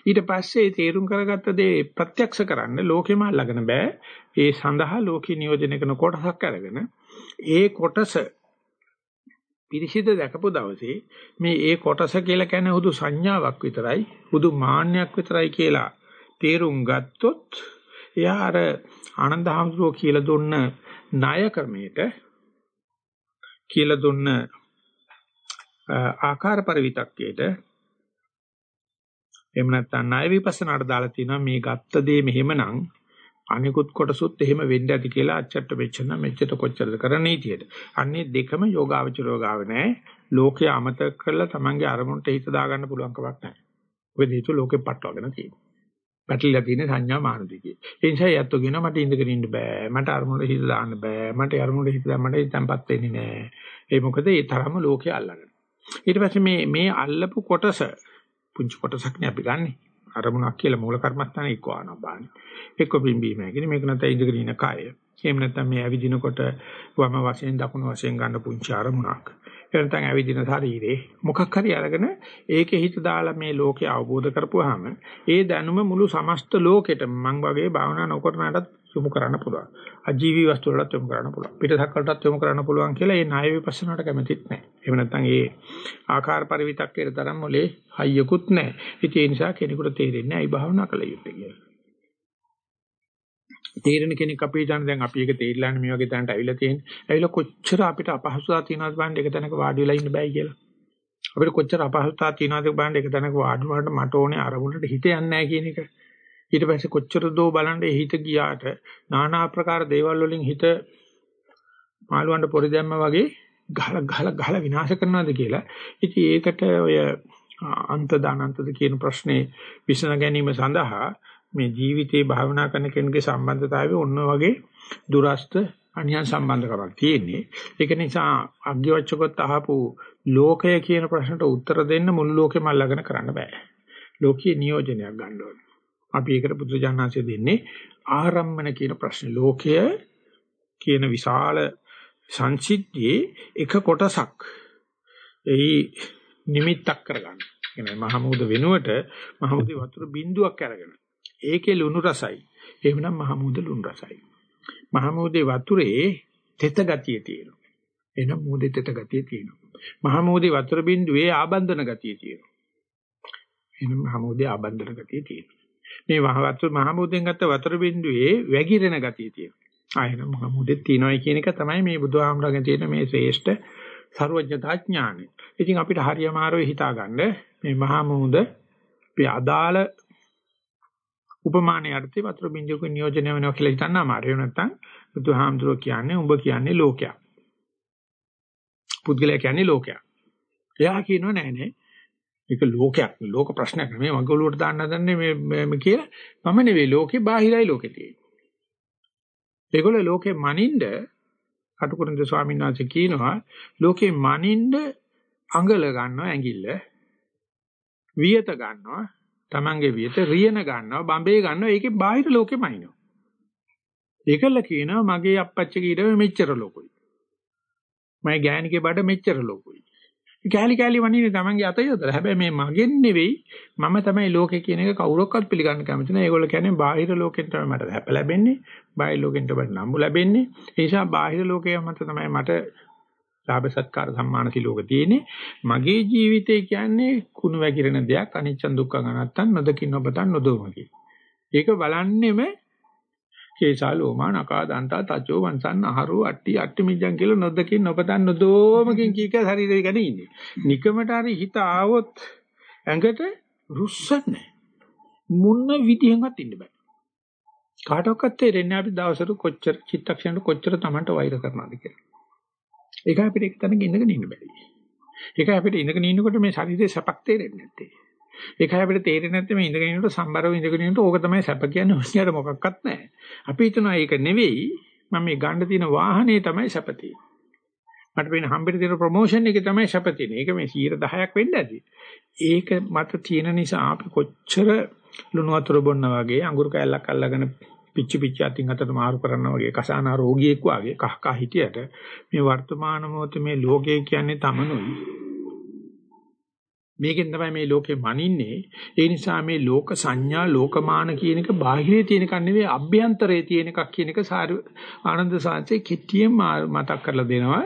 ඊට පස්සේ ඒ තේරුම් කරගත්ත දේ ප්‍රත්‍යක්ෂ කරන්න ලෝකෙම අල්ලගෙන බෑ. ඒ සඳහා ලෝකේ නියෝජනය කරන කොටසක් අරගෙන ඒ කොටස පිරිසිද දැකපු දවසේ මේ ඒ කොටස කියලා කියන්නේ හුදු සංඥාවක් විතරයි හුදු මාන්නයක් විතරයි කියලා තේරුම් ගත්තොත් එයා අර ආනන්ද හාමුදුරුවෝ කියලා දුන්න ණය ක්‍රමයට කියලා දුන්න ආකාර පරිවිතක්කේට එහෙම නැත්නම් ණය විපස්සනාට දාලා තිනවා මේ ගත්ත දේ මෙහෙමනම් අනිකුත් කොටසුත් එහෙම වෙන්න ඇති කියලා අච්චට මෙච්චර මෙච්චර කොච්චරද කරන නීතියට. අන්නේ දෙකම යෝගාවචරෝගාව නැහැ. ලෝකය අමතක කරලා Tamange අරමුණට හිත දාගන්න පුළුවන් කමක් නැහැ. මොකද හේතුව ලෝකෙ පටවගෙන තියෙනවා. පැටලිලා තියෙන සංඥා මානසිකේ. ඒ නිසා යැත්තු කියනවා මට ඉඳගෙන ඉන්න බෑ. මට අරමුණට හිත දාන්න බෑ. මට අරමුණට හිත දාන්න මට තැම්පත් වෙන්නේ නෑ. ඒ මොකද ඒ තරම ලෝකේ අල්ලගෙන. ඊට පස්සේ මේ මේ අල්ලපු කොටස පුංචි කොටසක් නේ අපි ගන්නෙ. අරමුණක් කියලා මූල කර්මස්ථානේ එක්ක ආනපාන. එක්ක පිම්බීම හැකිනේ මේක නැත්නම් ඉඳගෙන ඉන්න කය. එහෙම නැත්නම් මේ ඇවිදිනකොට වම වශයෙන් දකුණු වශයෙන් ගන්න පුංචි අරමුණක්. එහෙම නැත්නම් ඇවිදින ශරීරේ මොකක් හරි අරගෙන ඒකේ හිත දාලා මේ ලෝකය අවබෝධ කරපුවාම ඒ දැනුම මුළු සමස්ත ලෝකෙට මං වගේ භාවනා නොකරනටත් යොමු කරන්න පුළුවන්. අජීවී වස්තු වලට යොමු කරන්න පුළුවන්. පිටසක් වලටත් යොමු කරන්න පුළුවන් කියලා ඒ ණය විපස්සනාට කැමතිත් නැහැ. එහෙම නැත්නම් ඒ ආකාර පරිවිතක්කේ තරම් මොලේ හයියකුත් නැහැ. ඉතින් ඒ නිසා කෙනෙකුට තේරෙන්නේ නැහැ අයි භාවනා කළ යුත්තේ කියලා. තේරෙන කෙනෙක් අපි හිතන්නේ දැන් අපි එක තේරිලාන්නේ මේ වගේ තැනට ඇවිල්ලා තියෙන්නේ. ඇවිල්ලා කොච්චර අපිට අපහසුතාවක් තියෙනවද බලන්න එක තැනක වාඩි වෙලා ඉන්න බෑ කියලා. අපිට කොච්චර අපහසුතාවක් තියෙනවද බලන්න එක තැනක වාඩි වුණාට මට ඕනේ අරමුණට හිත යන්නේ නැහැ කියන එක. ඊට පස්සේ කොච්චර දෝ බලන්න හිත ගියාට নানা ආකාර දේවල් වලින් හිත මාළුවන්ට පොරි දැම්ම වගේ ගහලා ගහලා ගහලා විනාශ කරනවාද කියලා. ඉතින් ඒකට ඔය අන්ත දානන්තද කියන ප්‍රශ්නේ විසඳ ගැනීම සඳහා මේ ජීවිතේ භාවනා කරන කෙනෙකුගේ සම්බන්ධතාවය ඔන්න වගේ දුරස්ත අනියන් සම්බන්ධකමක් තියෙන්නේ. ඒක නිසා අග්ගිවච්ඡකොත් අහපු ලෝකය කියන ප්‍රශ්නට උත්තර දෙන්න මුළු ලෝකෙම අල්ලගෙන කරන්න බෑ. ලෝකීය නියෝජනයක් ගන්න ඕනේ. අපි ඒකට බුදුජානනාංශය දෙන්නේ ආරම්මන කියන ප්‍රශ්නේ. ලෝකය කියන විශාල සංසිද්ධියේ එක කොටසක් එහි නිමිත්තක් කරගන්න. කියන්නේ මහමුද වෙනුවට මහමුදේ වතුර බිඳුවක් අරගෙන ඒකේ ලුණු රසයි. එහෙමනම් මහමුද ලුණු රසයි. මහමුදේ වතුරේ තෙත ගතිය තියෙනවා. එහෙනම් මුදේ තෙත ගතිය තියෙනවා. මහමුදේ වතුර බිඳුවේ ආබන්ධන ගතිය තියෙනවා. එහෙනම් මහමුදේ ආබන්ධන ගතිය තියෙනවා. මේ වහවතු මහමුදෙන් ගත්ත වතුර බින්දුවේ වැగిරෙන ගතිය තියෙනවා. ආයෙන මහමුදෙත් තියෙනවායි කියන එක තමයි මේ බුදුහාමරගෙන් තියෙන මේ ශ්‍රේෂ්ඨ ਸਰවඥතා ඥානෙ. ඉතින් අපිට හරියමාරෝ හිතාගන්න මේ මහමුද අපි අදාළ උපමානයේ අර්ථය වතුර බින්දුවක නියෝජනය වෙනවා කියලා හිතන්න අමාරුයි නැත්තම් බුදුහාමුදුරුවෝ කියන්නේ උඹ කියන්නේ ලෝකයක්. පුද්ගලයා කියන්නේ ලෝකයක්. එයා කියනවා නෑ නෑ මේක ලෝකයක් ලෝක ප්‍රශ්නයක් නෙමෙයි මගේ ඔළුවට දාන්න හදන්නේ මේ මේ කියලා මම නෙවෙයි ලෝකේ බාහිරයි ලෝකේ තියෙන්නේ. ඒගොල්ලෝ ලෝකේ මනින්ද කටුකුරුන්ද ස්වාමීන් වහන්සේ කියනවා ලෝකේ මනින්ද අඟල ගන්නවා ඇඟිල්ල වියත ගන්නවා Tamange වියත රියන ගන්නවා බම්බේ ගන්නවා ඒකේ බාහිර ලෝකේ මනිනවා. ඒකල කියනවා මගේ අප්පච්චිගේ ඊට මෙච්චර ලොකුයි. මගේ ගෑණිගේ බඩ මෙච්චර ලොකුයි. කෑලි කෑලි වනින්නේ තමන්ගේ අත යොදලා. හැබැයි මේ මගෙන් නෙවෙයි මම තමයි ලෝකේ කියන එක කවුරක්වත් පිළිගන්න කැමති නැහැ. ඒගොල්ලෝ කියන්නේ බාහිර ලෝකෙන් තමයි මට හැප ලැබෙන්නේ. බාහිර ලෝකෙන් තමයි නම්බු ලැබෙන්නේ. ඒ නිසා බාහිර ලෝකයේ මත තමයි මට ලාභ සත්කාර සම්මාන සිලෝක තියෙන්නේ. මගේ ජීවිතය කියන්නේ කුණු වැగిරෙන දෙයක්. අනිච්ච දුක්ඛ අනත්තන් නොදකින් ඔබතන් නොදොමකි. ඒක බලන්නෙම කේසා ලෝමා නකා දන්තා තචෝ වංසන්න අහරෝ අට්ටි අට්ටි මිජ්ජන් කියලා නොදකින් නොපතන් නොදෝමකින් කීක ශරීරය ගැන ඉන්නේ. නිකමට හරි හිත ආවොත් ඇඟට රුස්සන්නේ. මොන විදිහෙන්වත් ඉන්න බෑ. කාටවත් තේරෙන්නේ අපි දවසට කොච්චර චිත්තක්ෂණයට කොච්චර Tamanට වෛර කරනවද කියලා. ඒක අපිට එක්තැනක ඉඳගෙන ඉන්න බැරි. ඒක අපිට ඉඳගෙන ඉන්නකොට මේ ශරීරයේ සැපක් තේරෙන්නේ නැත්තේ. ඒකයි අපිට තේරෙන්නේ නැත්තේ මේ ඉඳගෙන ඉන්නකොට සම්බරව ඉඳගෙන ඉන්නකොට ඕක තමයි සැප කියන්නේ ඔස්සියට මොකක්වත් නැහැ. අපි හිතනවා ඒක නෙවෙයි මම මේ ගන්න තියෙන වාහනේ තමයි සැප මට වෙන හම්බෙට තියෙන ප්‍රොමෝෂන් එකේ තමයි සැප ඒක මේ 10ක් වෙන්න ඇති. ඒක මත තියෙන නිසා අපි කොච්චර ලුණු වතුර බොන්න වගේ අඟුරු කෑල්ලක් අල්ලගෙන පිච්චි පිච්චි අතින් අතට මාරු කරනවා වගේ කසානා රෝගියෙක් වගේ කහ කහ හිටියට මේ වර්තමාන මොහොතේ මේ ලෝකය කියන්නේ තමනුයි මේකෙන් තමයි මේ ලෝකෙ මනින්නේ. ඒ නිසා මේ ලෝක සංඥා ලෝකමාන කියන එක බාහිරේ තියෙන එකක් නෙවෙයි අභ්‍යන්තරයේ තියෙන එකක් කියන එක ආනන්ද සාංශේ කිට්ටියෙන් මතක් කරලා දෙනවා.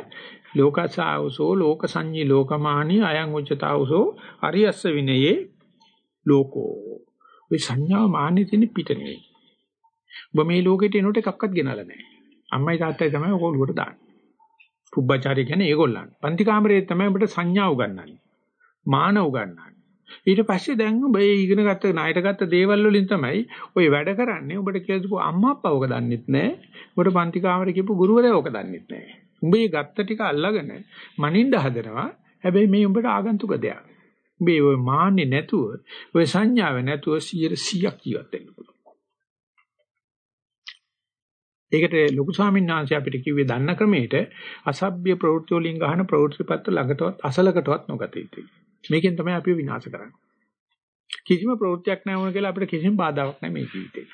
ලෝකසාවසෝ ලෝක සංඤී ලෝකමානී අයං උච්චතාවසෝ අරියස්ස විනයේ ලෝකෝ. මේ සංඥා මාන්නේ තියෙන පිට නෙවෙයි. ඔබ මේ ලෝකෙට එනකොට එකක්වත් ගෙනල්ලා නැහැ. අම්මයි තාත්තයි තමයි ඔක ඔලුවට දාන්නේ. පුබ්බචාරය කියන්නේ ඒගොල්ලන්. පන්ති කාමරේ තමයි අපිට සංඥා උගන්වන්නේ. මාන උගන්වන්නේ. ඊට පස්සේ දැන් ඔබ ඒ ඉගෙන ගත්ත ණයට ගත්ත දේවල් වලින් තමයි ඔය වැඩ කරන්නේ. ඔබට කියලා දීපු අම්මා අප්පා ඔක දන්නෙත් නැහැ. ඔබට පන්ති කාමරේ කියපු ගුරුවරයා ඔක දන්නෙත් නැහැ. උඹ මේ ගත්ත ටික අල්ලගෙන මනින්න හදනවා. හැබැයි මේ උඹට ආගන්තුක දෙයක්. උඹේ ඔය මාන්නේ නැතුව, ඔය සංඥාව නැතුව 100ක් ජීවත් වෙන්න පුළුවන්. ඒකට ලොකු ස්වාමීන් වහන්සේ අපිට කිව්වේ දන්න ක්‍රමයට අසභ්‍ය ප්‍රවෘත්ති වලින් ගන්න ප්‍රවෘත්තිපත්ත ළඟටවත් අසලකටවත් නොගත යුතුයි. මේකෙන් තමයි අපි විනාශ කරන්නේ. කිසිම ප්‍රවෘත්තියක් නැහැ වුණ කියලා අපිට කිසිම බාධාවක් නැහැ මේ ජීවිතේ.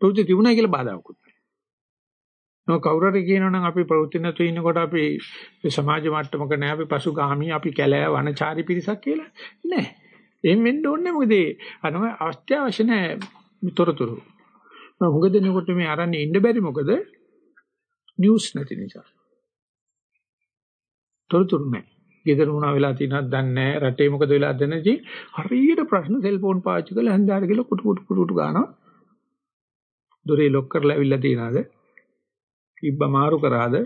ප්‍රවෘත්ති තිබුණා කියලා බාධාවකුත් නැහැ. නෝ කවුරු හරි කියනවනම් අපි ප්‍රවෘත්ති නැතු ඉන්නකොට අපි සමාජ මට්ටමක නැහැ අපි පසුගාමී අපි කැලෑ වනචාරි පිරිසක් කියලා නැහැ. එහෙම වෙන්න ඕනේ මොකද අනව අවශ්‍ය නැහැ තොරතුරු. මම හුඟ දෙනකොට මේ අරන්නේ ඉන්න බැරි මොකද? නිවුස් නැති නිසා. තොරතුරු නැහැ. ගෙදර මොනවා වෙලා තියෙනවද දන්නේ නැහැ. රටේ මොකද වෙලා දන්නේ හරියට ප්‍රශ්න සෙල්ෆෝන් පාවිච්චි කරලා හන්දාට ගිහලා කුටු කුටු කුටු ගන්නවා. දොරේ ලොක් කරලා ඇවිල්ලා තියනවාද? ඉබ්බ මාරු කරාද?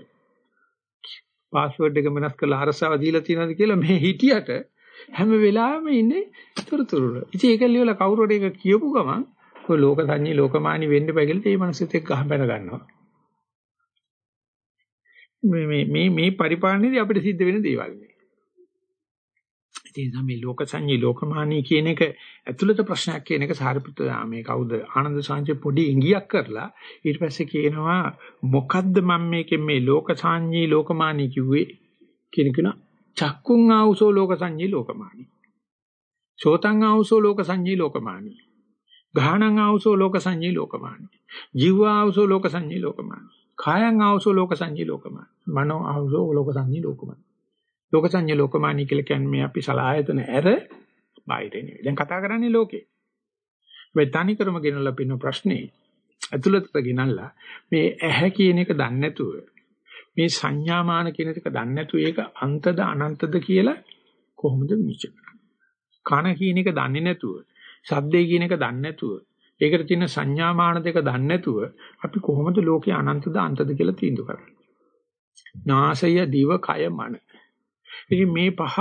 පාස්වර්ඩ් එක වෙනස් කරලා අරසාව දීලා තියනවාද කියලා මේ හිටියට හැම වෙලාවෙම ඉන්නේ තොරතුරු. ඉතින් ඒක ලියලා කවුරු හරි ඒක කියපු ගමන් ඔය ලෝක සංඤී ලෝකමානි වෙන්න බෑ කියලා ඒ මනසෙත් එක්ක ගහපැන ගන්නවා. මේ මේ මේ මේ පරිපාලනයේදී අපිට සිද්ධ වෙන දේවල් මේ. ඉතින් මේ ලෝක සංඤී ලෝකමානී කියන එක ඇතුළත ප්‍රශ්නයක් කියන එක සාරිපුත්‍ර මේ කවුද? ආනන්ද සාංශේ පොඩි ඉඟියක් කරලා ඊට පස්සේ කියනවා මොකද්ද මම මේකෙන් මේ ලෝක සංඤී ලෝකමානී කිව්වේ? කියන කෙනා චක්කුං ආවුසෝ ලෝක සංඤී ලෝකමානී. සෝතං ආවුසෝ ලෝක සංඤී ලෝකමානී. ගාහණං ආවුසෝ ලෝක සංඤී ලෝකමානී. ජීව ආවුසෝ ලෝක සංඤී ලෝකමානී. කායං ආවුසෝ ලෝක සංඤී ලෝකමානී. මනෝ ආවුසෝ ලෝක සංඤී ලෝකමානී. ලෝක සංඤ්ඤ ලෝකමානී කියලා කියන්නේ මේ අපි සලායතන ඇර බාහිර නෙවෙයි. දැන් කතා කරන්නේ ලෝකේ. මේ තනි කරම ගෙනල්ලා පින්න ප්‍රශ්නේ ඇතුළතට ගෙනල්ලා මේ ඇහැ කියන එක දන්නේ නැතුව මේ සංඥාමාන කියන එක දන්නේ නැතුව ඒක අන්තද අනන්තද කියලා කොහොමද විනිශ්චය කරන්නේ? කන කියන එක දන්නේ නැතුව, ශබ්දේ කියන එක දන්නේ නැතුව, ඒකට තියෙන සංඥාමාන දෙක දන්නේ නැතුව අපි කොහොමද ලෝකේ අනන්තද අන්තද කියලා තීන්දුව කරන්නේ? නාසය, දිව, කය, මන ඉතින් මේ පහ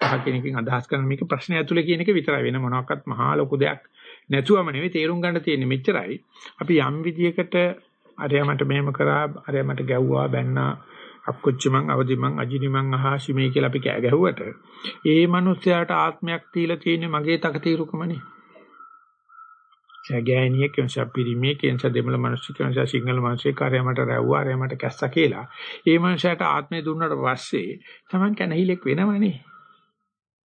පහ කෙනකින් අදහස් කරන මේක ප්‍රශ්න ඇතුලේ කියන එක විතරයි වෙන මොනවාක්වත් මහා ලොකු දෙයක් නැතුවම නෙවෙයි තේරුම් ගන්න තියෙන්නේ මෙච්චරයි. අපි යම් විදියකට අරයා මට මෙහෙම කරා අරයා මට ගැව්වා බැන්නා අක්කොච්චි මං අවදි මං අජිනි මං අහාසි මේ කියලා අපි කෑ ගැහුවට ඒ මිනිස්යාට ආත්මයක් තියලා තියෙන්නේ මගේ තකතිරුකමනේ. සගෑනිය කෙන්ස පිරිමේ කෙන්ස දෙමළ මිනිස්සු කෙන්ස සිංහල මිනිස්සු කාර්යමට රැව්වා ආරයමට කැස්සා කියලා. ඒ මනුස්සයාට ආත්මය දුන්නාට පස්සේ Taman කැනහිලෙක් වෙනවනේ.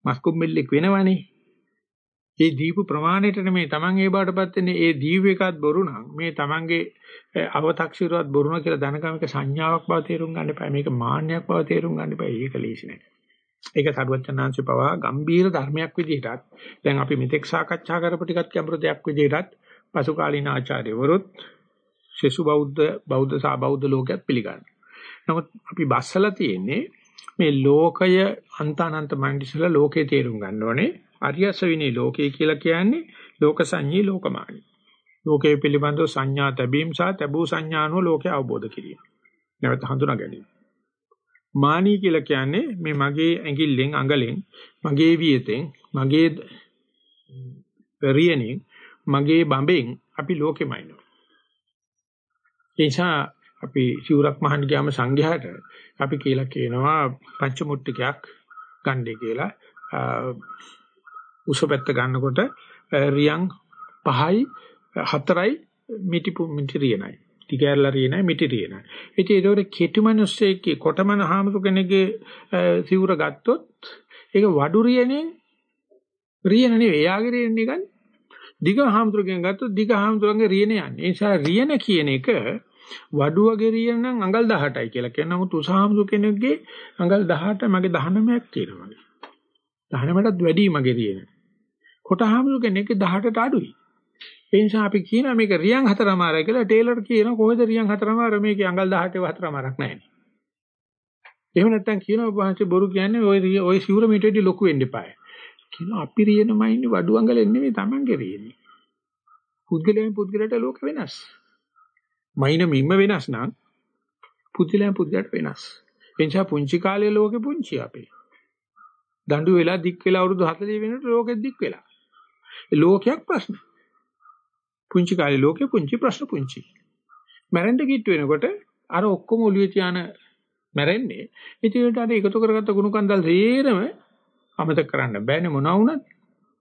මස්කුම්බෙල්ලෙක් වෙනවනේ. ඒ දීපු ප්‍රමාණයට මේ Taman ඒ බාටපත් වෙන්නේ ඒ දීව එකත් බොරු නම් මේ Tamanගේ අව탁සිරුවත් බොරුන කියලා දැනගමක සංඥාවක් බව තේරුම් ගන්න එපා. මේක මාන්නයක් බව තේරුම් ගන්න එපා. ඒක ලීසි නෑ. ඒක සරුවචනාංශ පවා ගම්බීර ධර්මයක් විදිහටත් දැන් අපි මෙතෙක් සාකච්ඡා කරපු ටිකත් ගැඹුරු දෙයක් විදිහටත් පසු කාලීන ආචාර්යවරුත් ශිසු බෞද්ධ බෞද්ධ සා බෞද්ධ ලෝකයක් පිළිගන්නවා. නමුත් අපි බස්සලා තියෙන්නේ මේ ලෝකය අන්තානන්ත මණ්ඩිසල ලෝකේ තේරුම් ගන්න ඕනේ. අරියස විනේ ලෝකේ කියලා කියන්නේ ලෝක සංඤී ලෝකමානි. ලෝකයේ පිළිබඳව සංඥා තැබීම සහ තැබූ සංඥානුව ලෝකය අවබෝධ කිරීම. නැවත හඳුනා ගැනීම. මානී කියලා කියන්නේ මේ මගේ ඇඟිල්ලෙන් අඟලෙන් මගේ වියතෙන් මගේ පෙරියනින් මගේ බඹෙන් අපි ලෝකෙමයිනවා. ඒ නිසා අපි සිවුරක් මහන්න ගියාම සංඝයාට අපි කියලා කියනවා පංචමුට්ටිකයක් ගන්නේ කියලා උසපැත්ත ගන්නකොට රියන් 5යි 4යි මිටිපු මිටිරියනයි ටිකැරලා රියනයි මිටි රියනයි. ඉතින් ඒකෝට කෙටි මිනිස්සෙක් කොටමන හාමුදුර කෙනෙක්ගේ සිවුර ගත්තොත් ඒක වඩු රියනේ රියන නෙවෙයි. එයාගේ රියන නිකන් දිග හාමුදුරගෙන් ගත්තොත් දිග හාමුදුරන්ගේ රියන යන්නේ. ඒ නිසා රියන කියන එක වඩු වගේ රියන නම් අඟල් 18යි කියලා කියන නමුත් උසහාමුදුර කෙනෙක්ගේ අඟල් 18 මගේ 19ක් තියෙනවා. 19ටත් වැඩි මගේ රියන. කොටහාමුදුර කෙනෙක්ගේ 18ට අඩුයි. ඒ නිසා අපි කියනවා මේක රියන් හතරමාරයි කියලා ටේලර් කියනවා කොහෙද රියන් හතරමාර මේකේ අඟල් 18 හතරමාරක් නැහැ. එහෙම නැත්නම් කියනවා වහන්සේ බොරු කියන්නේ ওই ওই සිවුර මීටරෙදි ලොකු වෙන්න එපායි. කියනවා අපි රියනමයි ඉන්නේ වඩු අඟලෙන් නෙමෙයි Tamange රියන්නේ. පුද්ගලයන් පුද්ගලයට ලෝක වෙනස්. මයින මිම්ම වෙනස් නම් පුදුලෙන් පුදුලට වෙනස්. ඒ නිසා පුංචි කාලේ ලෝකෙ පුංචි අපේ. දඬු වෙලා දික් වෙලා අවුරුදු 40 වෙනකොට ලෝකෙ දික් වෙලා. ඒ ලෝකයක් ප්‍රශ්න. පුංචි කාලේ ලෝකෙ පුංචි ප්‍රශ්න පුංචි. මැරෙන්න කිට්ටු වෙනකොට අර ඔක්කොම ඔළුවේ තියාන මැරෙන්නේ. ඉතින් ඒකට අර එකතු කරගත්ත ගුණ කන්දල් සේරම අමතක කරන්න බෑනේ මොනවා වුණත්.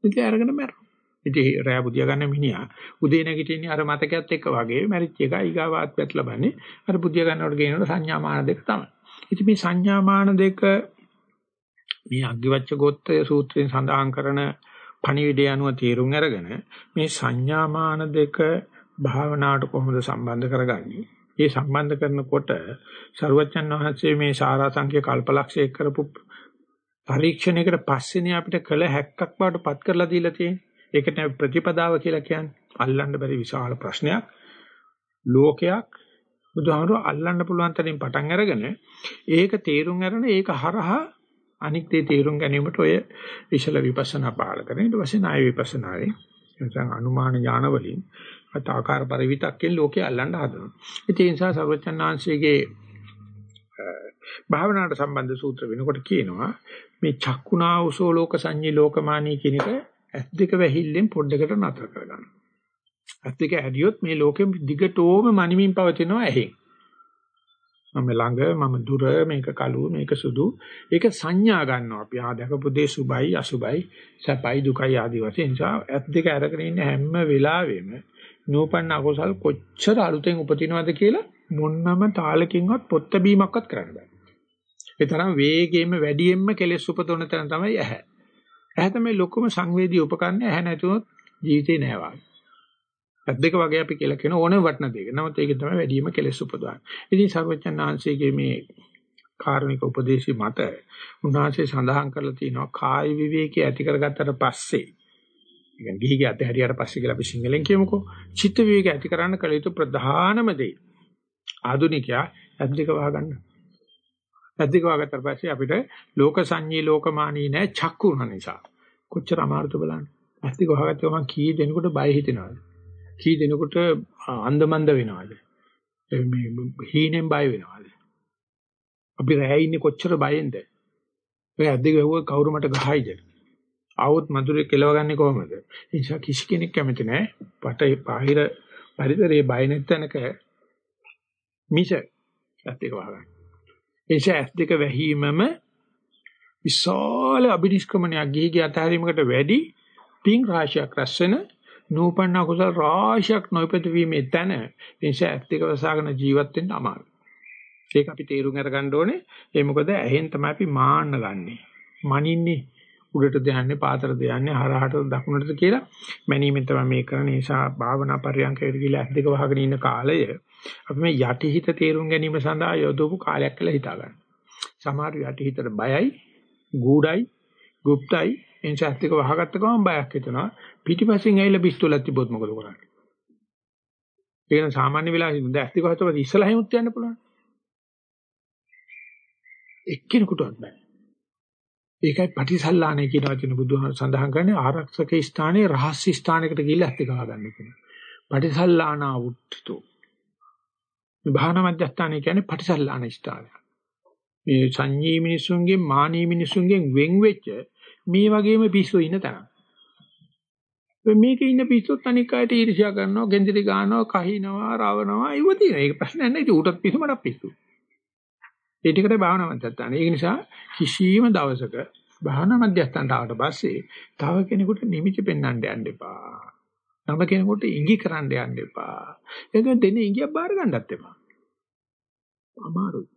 ඉතින් අරගෙන මැරෙනවා. ඉතින් රෑ බුදියා ගන්න මිනිහා උදේ නැගිටින්නේ අර මතකයත් එක්ක වගේ මැරිච් එක ඊගාවාත්පත් ලබන්නේ අර බුදියා ගන්නකොට ගේනකොට සංඥා මාන දෙක තමයි. ඉතින් මේ සංඥා මාන දෙක මේ අග්ගිවච්ඡ ගෝත්‍රය සූත්‍රයෙන් සඳහන් කරන පණිවිඩය අනුව තේරුම් අරගෙන මේ සංඥා මාන දෙක භාවනාවට කොහොමද සම්බන්ධ කරගන්නේ? මේ සම්බන්ධ කරනකොට සරුවච්චන් වහන්සේ මේ සාරාංශික කල්පලක්ෂය කරපු පරීක්ෂණයකට පස්සේනේ අපිට කළ හැක්කක් බවට පත් කරලා දීලා තියෙන්නේ. ඒකට ප්‍රතිපදාව කියලා කියන්නේ. අල්ලන්න බැරි විශාල ප්‍රශ්නයක්. ලෝකයක් බුදුහාමුදුරුවෝ අල්ලන්න පුළුවන් තරමින් පටන් අරගෙන ඒක තේරුම් අරගෙන ඒක හරහා අනික් දේ තේරුම් ගැනීමට ඔය විශල විපස්සනා පාල කරන ඊට පස්සේ ණය විපස්සනාවේ නැත්නම් අනුමාන ඥාන වලින් අතාකාර පරිවිතක්කෙන් ලෝකේ අල්ලන්න හදනවා. ඒ නිසා සර්වචන්නාංශයේ භාවනාවට සම්බන්ධ සූත්‍ර වෙනකොට කියනවා මේ චක්කුණා උසෝ ලෝක සංඤී ලෝකමානී කියන එක ඇස් දෙක වැහිල්ලෙන් පොඩ්ඩකට නතර කරගන්න. ඇස් දෙක ඇරියොත් මේ ලෝකෙ දිගටෝම මනිමින් පවතිනවා ඇහෙන්. මම ළඟ මම දුර මේක කළු මේක සුදු ඒක සංඥා ගන්නවා අපි ආ දැකපු දේ සුබයි අසුබයි සැපයි දුකයි ආදී වශයෙන් නිසා ඇස් දෙක අරගෙන ඉන්න හැම වෙලාවෙම නූපන්න අකුසල් කොච්චර අලුතෙන් උපදිනවද කියලා මොන්නම තාලකින්වත් පොත්ත බීමක්වත් කරන්න බෑ. ඒ තරම් වේගයෙන්ම වැඩියෙන්ම කෙලෙස් උපදවන තැන තමයි ඇහැ. ඇහැ තමයි ලොකුම සංවේදී උපකරණය ඇහැ නැතුනොත් ජීවිතේ නෑ වාගේ. ඇත් දෙක වගේ අපි කියලා කියන ඕනෙම වටන දෙක. නමුත් ඒක තමයි වැඩිම කෙලෙස් උපදවන්නේ. ඉතින් සර්වඥාන් ආංශයේ මේ කාරණික උපදේශي මත උන්වහන්සේ සඳහන් කරලා තියෙනවා කාය විවේකී ඇති කරගත්තට පස්සේ. කියන්නේ ගිහිගේ අතහැරියට පස්සේ කියලා අපි සිංහලෙන් කියමුකෝ. චිත්ත විවේක ඇති කරන්න කල යුතු ප්‍රධානම දේ. ආදුනිකයා ඇත් දෙක වහගන්න. ඇත් දෙක වහගත්තට පස්සේ අපිට ලෝක සංඤී ලෝකමානී නැ චක්කු නිසා. කොච්චර අමාරුද බලන්න. ඇත් දෙක වහගත්තම කී දෙනකොට බය හිතෙනවද? කී දෙනෙකුට අන්දමන්ද වෙනවද? මේ හීනෙන් බය වෙනවද? අපි රැහැ ඉන්නේ කොච්චර බයෙන්ද? ඔය අද්දේ ගහුව කවුරු මට ගහයිද? ආවොත් මధుරේ කෙලවගන්නේ කොහමද? ඒ නිසා කිසි කෙනෙක් කැමති නැහැ. පට බාහිර පරිසරයේ බය නැතනක මිස ඇත් දෙක වහගන්න. ඒ නිසා ඇත් දෙක වැහිමම විශාල අභිනිෂ්ක්‍මණයක් ගිහිගේ අතහැරීමකට වැඩි පිං රාශියක් රැස් වෙන නූපන්න කුසල රාශියක් නොයිපද වීමේ තැන එනිස ඇත් දෙක වසාගෙන ජීවත් වෙන්න අමාරුයි. ඒක අපි තේරුම් අරගන්න ඕනේ. ඒ මොකද ඇහෙන් තමයි අපි මාන්න ගන්නෙ. මනින්නේ උඩට දයන්නේ පාතර දයන්නේ හරහට දකුණටද කියලා මැනීමෙන් තමයි මේ කරන්නේ නිසා භාවනා පරියන්කයට ගිහිලා ඇස් දෙක වහගෙන ඉන්න කාලය අපි මේ යටිහිත තේරුම් ගැනීම සඳහා යොදවපු කාලයක් කියලා හිතා ගන්න. සමහර යටිහිතට බයයි, ගුඩයි, গুপ্তයි එනිසා ඇස් දෙක වහගත්ත ගමන් බයක් හිතෙනවා. පිටිපස්සෙන් ඇවිල්ලා පිස්තෝලයක් තිබ්බොත් මොකද කරන්නේ? ඒක නම් සාමාන්‍ය වෙලාවෙ දැස් දෙක හතර ඉස්සලා හැමුත් යන්න පුළුවන්. එක්කිනෙකුටවත් බෑ. ඒකයි පටිසල්ලාණේ කියන වචන බුදුහාම සඳහන් කරන්නේ ආරක්ෂක ස්ථානයේ රහස්‍ය ස්ථානයකට ගිහිල්ලා ඇස් දෙක වහගන්න කියනවා. පටිසල්ලාණා උට්ඨිතෝ. මේ භාවනා මධ්‍යස්ථානය කියන්නේ පටිසල්ලාණ ස්ථානය. මේ සංඤී මිනිසුන්ගෙන් මානී මිනිසුන්ගෙන් වෙන් වෙච්ච මේ වගේම පිස්සු ඉන්න තැන. මේකේ ඉන්න පිස්සුත් අනික් අයට ඊර්ෂ්‍යා කරනවා, ගෙන්දිරි ගන්නවා, කහිනවා, රවනවා, ඒව තියෙනවා. ඒක ප්‍රශ්නයක් නෑ. ඒක උටත් පිස්සු මටත් පිස්සු. ඒ ටිකට භාවනා මධ්‍යස්ථාන. ඒ නිසා කිසියම් දවසක භාවනා මධ්‍යස්ථානට ආවට පස්සේ තව කෙනෙකුට නිමිති පෙන්වන්න යන්න එපා. තව කෙනෙකුට ඉඟි කරන්න යන්න එපා. ඒක දෙන්නේ ඉඟියක් බාර ගන්නත් එපා. අමාරුයි.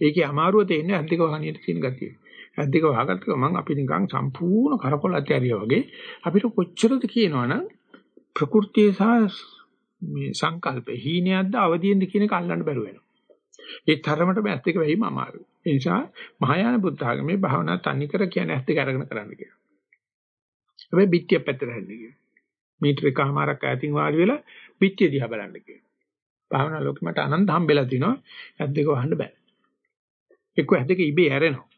ඒකේ අමාරුව තේන්නේ අන්තික වහනියට තියෙන ගතිය. ඇද්දක වහගත්ත ගමන් අපි නිකන් සම්පූර්ණ කරකොල ඇතිරියා වගේ අපිට කොච්චරද කියනවනම් ප්‍රകൃතිය සහ මේ සංකල්පේ හීනයක්ද අවදියෙන්ද කියන එක අල්ලන්න බැරුව වෙනවා. ඒ තරමට ඇස් දෙක වෙයිම අමාරුයි. ඒ නිසා මහායාන බුද්ධ ආගමේ භාවනා තනිකර කියන්නේ ඇස් දෙක අරගෙන කරන්න කියලා. හැබැයි පිටිය පැත්තට හැල්ලි කියනවා. මීටර එකමාරක් ඈතින් වාඩි වෙලා පිටිය දිහා බලන්න කියනවා. භාවනා ලෝකෙ මට අනන්ත හම්බෙලා තිනවා ඇස් දෙක වහන්න බෑ. එක්ක ඇස් දෙක ඉබේ ඇරෙනවා.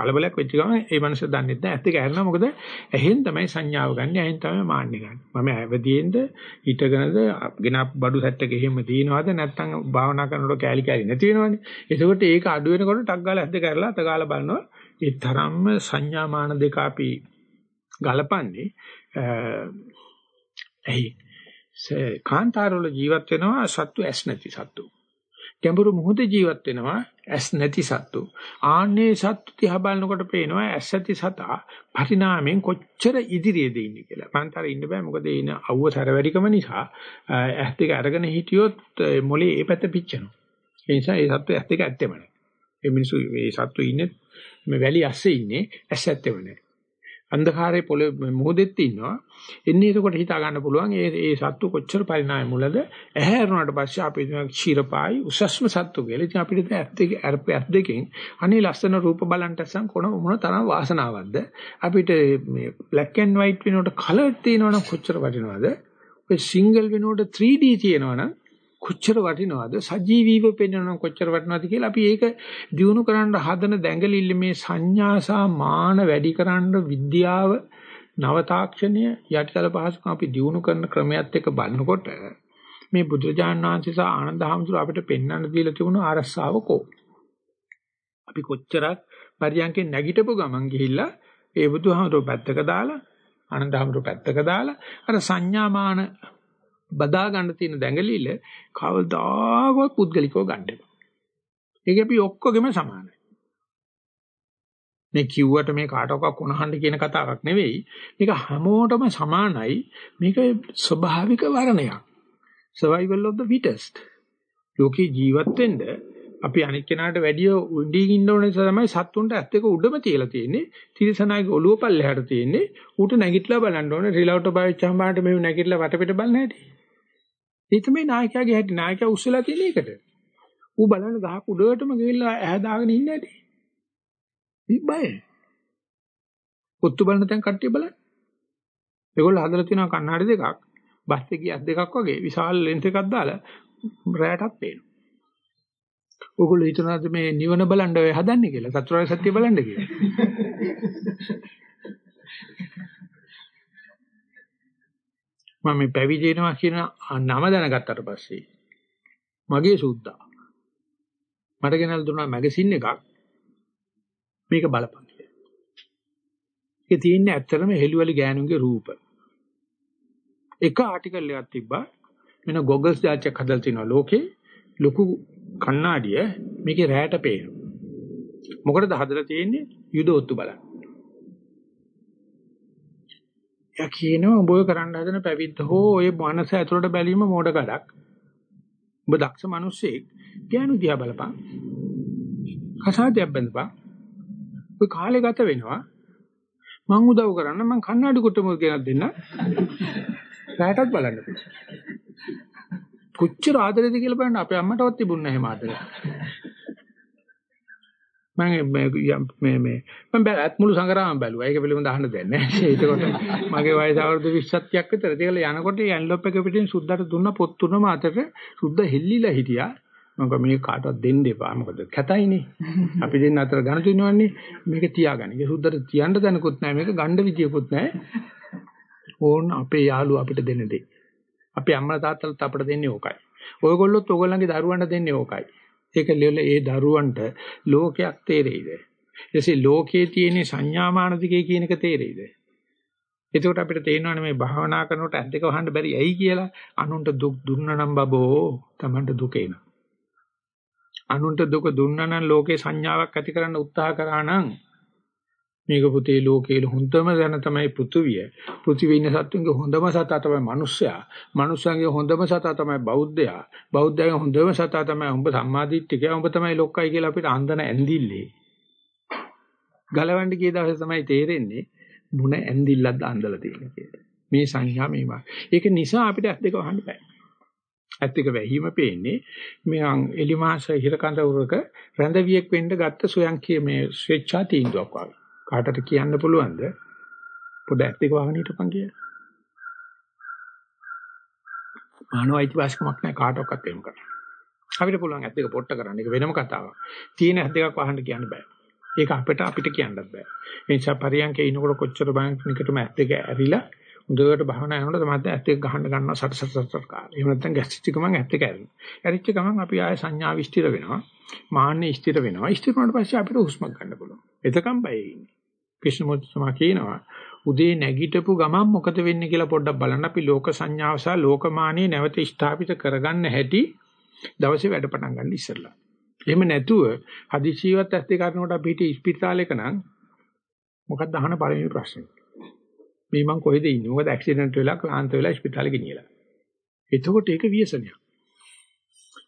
කලබලයක් වෙච්ච ගමන් ඒ මනුස්සය දන්නේ නැහැ. ඇත්ත කැරෙනවා මොකද ඇහෙන් තමයි සංඥාව ගන්න ඇහෙන් තමයි මාන්නේ ගන්න. මම ඇවදීෙන්ද හිටගෙනද ගෙන බඩු සැට් එක එහෙම තියනවාද නැත්නම් භාවනා කරනකොට කෑලි කෑලි නැති වෙනවනේ එතකොට ඒක අඩු වෙනකොට ටක් ගාලා ඇද්ද කරලා අත ගාලා බලනවා. ඒ තරම්ම සංඥා මාන දෙක අපි ගලපන්නේ ඇයි? කාන්තාරවල ජීවත් වෙනවා සත්තු ඇස් නැති සත්තු. ගැඹුරු මුහුදේ ජීවත් වෙනවා ඇස් නැති සත්තු. ආන්නේ සත්තු දිහා බලනකොට පේනවා ඇස් ඇති සතා පරිණාමයෙන් කොච්චර ඉදිරියේද ඉන්නේ කියලා. පන්තර ඉන්න බෑ මොකද එන අවුව සැර වැඩිකම නිසා ඇස් දෙක අරගෙන හිටියොත් මොලේ ඒ පැත්ත පිච්චෙනවා. ඒ නිසා ඒ සත්තු ඇස් දෙක ඇත්තෙම නැහැ. ඒ මිනිස්සු මේ සත්තු ඉන්නේ මේ වැලි ඇස්සේ ඉන්නේ ඇස් ඇත්තෙම නැහැ. අන්ධකාරයේ පොළොවේ මොහොතෙත් ඉන්නවා. එන්නේ එතකොට හිතා ගන්න පුළුවන් ඒ ඒ සත්තු කොච්චර පරිණාමය මුලද ඇහැරුණාට පස්සේ අපි ක්ෂීරපායි උසස්ම සත්තු කියලා. ඉතින් අපිට ඇත් දෙක ඇත් දෙකෙන් අනේ ලස්සන රූප බලන්ට අස්සන් කොන මොන තරම් වාසනාවක්ද අපිට මේ black and white වෙනකොට color තියෙනවනම් කොච්චර වටිනවද? ඔය single වෙනකොට 3D තියෙනවනම් කොච්චර වටිනවද? සජීවීව පෙන්වනවා කොච්චර වටිනවද කියලා අපි ඒක දිනු කරන්න හදන දැඟලිල්ල මේ සංඥා සහ මාන වැඩි කරන්න විද්‍යාව නව තාක්ෂණය යටිතල පහසුකම් අපි දිනු කරන ක්‍රමයක් එක්ක බලනකොට මේ බුදුරජාණන් වහන්සේ සහ ආනන්ද හැමතුරු අපිට පෙන්වන්න දීලා තිබුණු අරස්සාව කෝ අපි කොච්චරක් පරියන්කේ නැගිටපු ගමන් ගිහිල්ලා ඒ බුදුහාමරෝ පැත්තක දාලා ආනන්ද හැමතුරු පැත්තක දාලා අර සංඥාමාන බදා ගන්න තියෙන දැඟලිල්ල කවදාකවත් පුද්ගලිකව ගන්න එපා. ඒක අපි ඔක්කොගෙම සමානයි. මේ කිව්වට මේ කාටවත් කොනහඬ කියන කතාවක් නෙවෙයි. මේක හැමෝටම සමානයි. මේක ස්වභාවික වර්ණයක්. survival of the fittest. ලෝකේ ජීවත් වෙන්න අපි අනික් කෙනාට වැඩිය උඩින් ඉන්න ඕන නිසා තමයි සත්තුන්ට ඇත්ත එක උඩම තියලා තියෙන්නේ. තිරසනාගේ ඔළුව පල්ලෙහාට තියෙන්නේ. ඌට නැගිටලා බලන්න ඕනේ. රිලවුට බයිච්චාම බලන්න මෙහෙම නැගිටලා වටපිට බලන්න හැටි. ඒ තමයි නායකයාගේ හැටි. නායකයා උස්සලා තියෙන එකට. ඌ බලන්න ගහ කුඩේටම ගිහිල්ලා ඇහැ දාගෙන ඉන්නේ නැටි. ඉබ්බයි. පුත්තු බලන තැන් කට්ටිය බලන්න. ඒගොල්ලෝ හදලා තියෙනවා කණ්ණාඩි දෙකක්. බස් එකේ ඇස් දෙකක් වගේ විශාල ලෙන්ස් එකක් දාලා රැයටත් පේනවා. ඕගොල්ලෝ හිතනවාද මේ නිවන බලන්න ඔය හදන්නේ කියලා චතුරාර්ය සත්‍ය බලන්න කියලා. [laughs] මම මේ පැවිදි වෙනවා කියන නම දැනගත්තට පස්සේ මගේ සුද්දා මට ගෙනල්ලා දුන්නා මැගසින් එකක් මේක බලපන් කියලා. ඒකේ තියෙන්නේ ඇත්තටම හෙළුවලි ගෑනුන්ගේ රූප. එක ආටිකල් එකක් තිබ්බා මෙන්න ගොගල්ස් දාච්චක් හදලා තිනවා ලෝකේ ලොකු කණ්ණාඩිය මේකේ රැයට පේනවා. මොකටද හදලා තියෙන්නේ? යුදෝත්තු බලන්න. එයා කියනවා ඔබ ඔය කරන්න හදන පැවිද්ද හෝ ඔය මනස ඇතුළට බැලීම මෝඩ කඩක්. ඔබ දක්ෂ මිනිස්සෙක් ඥානු දිහා බලපන්. කසාදයක් බඳපන්. ඔය කාලේ ගත වෙනවා. මං උදව් කරන්න මං කන්නඩි කුට්ටම ගෙනත් දෙන්න. රැටත් බලන්න. කොච්චර ආදරේද කියලා බලන්න අපේ අම්මටවත් තිබුණ නැහැ ආදරේ. මම මේ මේ මම බැලත් මුළු සංගරාම බැලුවා. ඒක පිළිබඳව අහන්න දෙන්නේ නැහැ. [laughs] ඒකකොට මගේ වයස අවුරුදු 20ක් විතර. ඒකල යනකොට ඇන්ලොප් එක පිටින් සුද්දාට දුන්න පොත් තුනම අතට සුද්ද හෙල්ලිලා හිටියා. මම මේ කාටවත් දෙන්න එපා. මොකද කැතයිනේ. [laughs] අපි දෙන්න අතර ඝන තුනවන්නේ මේක තියාගන්න. ඒක සුද්දට තියන්න දැනකුත් නැහැ. මේක ගණ්ඩ විදියකුත් නැහැ. ඕන අපේ යාළුවා අපිට දෙන්න දෙයි. අපේ අම්මලා තාත්තලාත් අපිට දෙන්නේ ඕකයි. ඔයගොල්ලොත් ඔයගොල්ලන්ගේ දරුවන්ට දෙන්නේ ඕකයි. ඒක ලෙවල ඒ දරුවන්ට ලෝකයක් තේරෙයිද? එසේ ලෝකයේ තියෙන සංඥාමාන දිගේ කියන එක තේරෙයිද? එතකොට අපිට තේරෙනවානේ මේ භාවනා කරනකොට ඇද්දක වහන්න බැරි ඇයි කියලා අනුන්ට දුක් දුන්නනම් බබෝ Tamanට දුක එනවා. අනුන්ට දුක දුන්නා නම් ලෝකේ සංඥාවක් ඇති කරන්න උත්සාහ කරා නම් මේක පුතේ ලෝකයේ හොඳම දැන තමයි පෘථුවිය. පෘථිවියේ ඉන්න සත්තුන්ගේ හොඳම සතා තමයි මිනිස්සයා. මිනිස්සුන්ගේ හොඳම සතා තමයි බෞද්ධයා. බෞද්ධයන්ගේ හොඳම සතා තමයි උඹ සම්මාදිට්ඨිකයා. උඹ තමයි ලොක්කයි කියලා අපිට අන්දන ඇඳිල්ලේ. ගලවන්න ගිය දවසේ තමයි තේරෙන්නේ මුණ ඇඳිල්ලක්ද අන්දලා තියෙන්නේ කියලා. මේ සංඥා මේවා. ඒක නිසා අපිට ඇස් දෙක වහන්න බෑ. ඇත් එක වැහිම පේන්නේ මෙයන් එලිමාස හිරකඳ උරක රැඳවියෙක් වෙන්න ගත්ත සොයන් කිය මේ ස්වේච්ඡා තීන්දුවක් වගේ. කාටට කියන්න පුළුවන්ද පොඩ ඇත් එක වහගෙන හිටපන් කියලා. මානව අයිතිවාසිකමක් නැහැ කාටවත් එහෙම කරන්න. අපිට පුළුවන් ඇත් දෙක පොට්ට කරන්න. ඒක වෙනම කතාවක්. තියෙන ඇත් දෙකක් වහන්න කියන්න බෑ. ඒක අපිට අපිට කියන්නත් බෑ. ඒ නිසා පරියන්කේ ඉනකොට කොච්චර බයන්කටම ඇත් දෙක ඇරිලා හොඳට භාවනා කරනකොට තමයි ඇත් දෙක ගහන්න ගන්නවා සට සට සට කාලේ. එහෙම නැත්නම් ගැස්ට්‍රික් ගමන් ඇත් දෙක ඇරෙනවා. ඇරිච්ච ගමන් අපි ආය සංඥා විස්තර වෙනවා. මාන්නේ ස්ථිර වෙනවා. ස්ථිර වුණාට පස්සේ අපිට හුස්මක් ගන්න පුළුවන්. එතකම් බයයි ඉන්නේ. ක්‍රිෂ්ණමූර්ති සමා කියනවා උදේ නැගිටපු ගමන් මොකද වෙන්නේ කියලා පොඩ්ඩක් බලන්න අපි ලෝක සංඥාව සහ ලෝකමානිය නැවත ස්ථාපිත කරගන්න හැටි දවසේ වැඩ පටන් ගන්න ඉස්සෙල්ලා. එහෙම නැතුව හදිසියවත් ඇස් දෙක අරනකොට අපි හිටියේ ස්පිරිතාලයක නම් මොකක්ද අහන පළවෙනි ප්‍රශ්නේ. මේ මං කොහෙද ඉන්නේ? මොකද ඇක්සිඩන්ට් වෙලා ක්ලාන්ත වෙලා ස්පිරිතාලෙ ගෙනියලා. එතකොට ඒක ව්‍යසනයක්.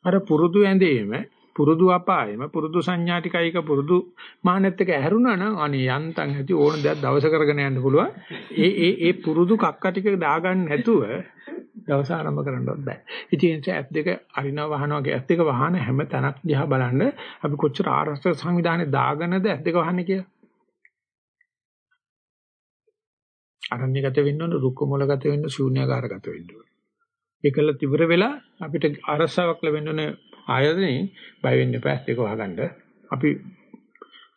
අර පුරුදු ඇඳේම පුරුදු අපායෙම පුරුදු සංඥා ටිකයික පුරුදු මානෙත් එක ඇහැරුණා නම් අනේ යන්තම් ඇති ඕන දෙයක් දවස කරගෙන යන්න පුළුවන්. ඒ ඒ ඒ පුරුදු කක්ක ටික දාගන්න නැතුව දවස ආරම්භ කරන්නවත් බෑ. ඉතින් ඒ ඇත් දෙක අරිනවා වහනවා වගේ ඇත් දෙක වහන හැම තැනක් දිහා බලන්න අපි කොච්චර ආරක්ෂක සංවිධානයේ දාගෙනද ඇත් දෙක වහන්නේ කියලා. අරණ්‍යගත වෙන්න ඕන, රුක්ක මොලගත වෙන්න, ශූන්‍යාකාරගත වෙන්න ඕන. ඒකල තිබර වෙලා අපිට අරසාවක් ලැබෙන්න ඕන ආයතනේ බය වෙන්න එපා ඇස් දෙක වහගන්න. අපි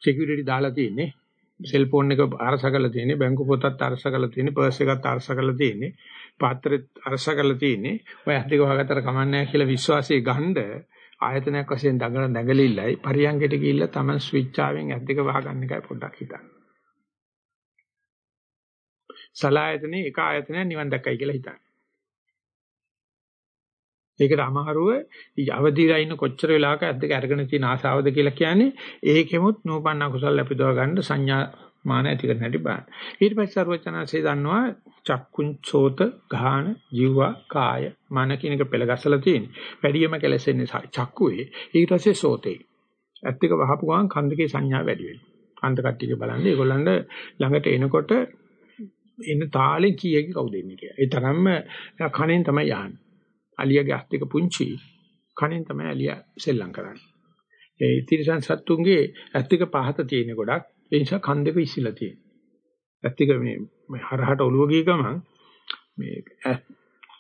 සිකියුරිටි දාලා තියෙන්නේ. සෙල්ෆෝන් එක අරසා කරලා තියෙන්නේ, බැංකු පොතත් අරසා කරලා තියෙන්නේ, පර්ස් එකත් අරසා කරලා තියෙන්නේ, පාත්‍රෙත් අරසා කරලා තියෙන්නේ. ඔය ඇස් දෙක වහගත්තට කමන්නේ නැහැ කියලා විශ්වාසයේ ගහනද ආයතනයක් වශයෙන් දඟන නැගලිල්ලයි පරියංගයට ගිහිල්ලා Taman ස්විච් ආවෙන් ඇස් දෙක වහගන්න එකයි පොඩ්ඩක් හිතන්න. සලායතනේ එක ආයතනයක් නිවන් දැක්කයි කියලා හිතන්න. ඒකට අමාරුව අවදිලා ඉන්න කොච්චර වෙලාවක ඇද්දක අරගෙන තියෙන ආසාවද කියලා කියන්නේ ඒකෙමුත් නෝපන්න කුසල් අපිදව ගන්න සංඥා මාන ඇති කරන්න හැටි බලන්න. ඊට පස්සේ සර්වචනාසේ දන්නවා චක්කුංචෝත ගාන ජීව කාය මන කියන එක පෙළ ගැසලා තියෙන්නේ. වැඩියම කෙලසෙන්නේ චක්කුවේ. ඊට පස්සේ සෝතේ. ඇත්තක වහපු ගමන් කන්දකේ සංඥා වැඩි වෙනවා. අන්ත කට්ටියක බලන්න ඒගොල්ලන්ට ළඟට එනකොට එන තාලෙන් කීයක කවුද ඉන්නේ කියලා. ඒ තරම්ම කණෙන් තමයි යහන්නේ. අලියාගේ අස්තික පුංචි කණෙන් තමයි අලියා සෙල්ලම් කරන්නේ. ඒ තිරසන් සත්තුන්ගේ අස්තික පහත තියෙන ගොඩක්. ඒ නිසා කන් දෙක ඉස්සිලා තියෙනවා. අස්තික මේ මේ හරහට ඔළුව ගිය ගමන් මේ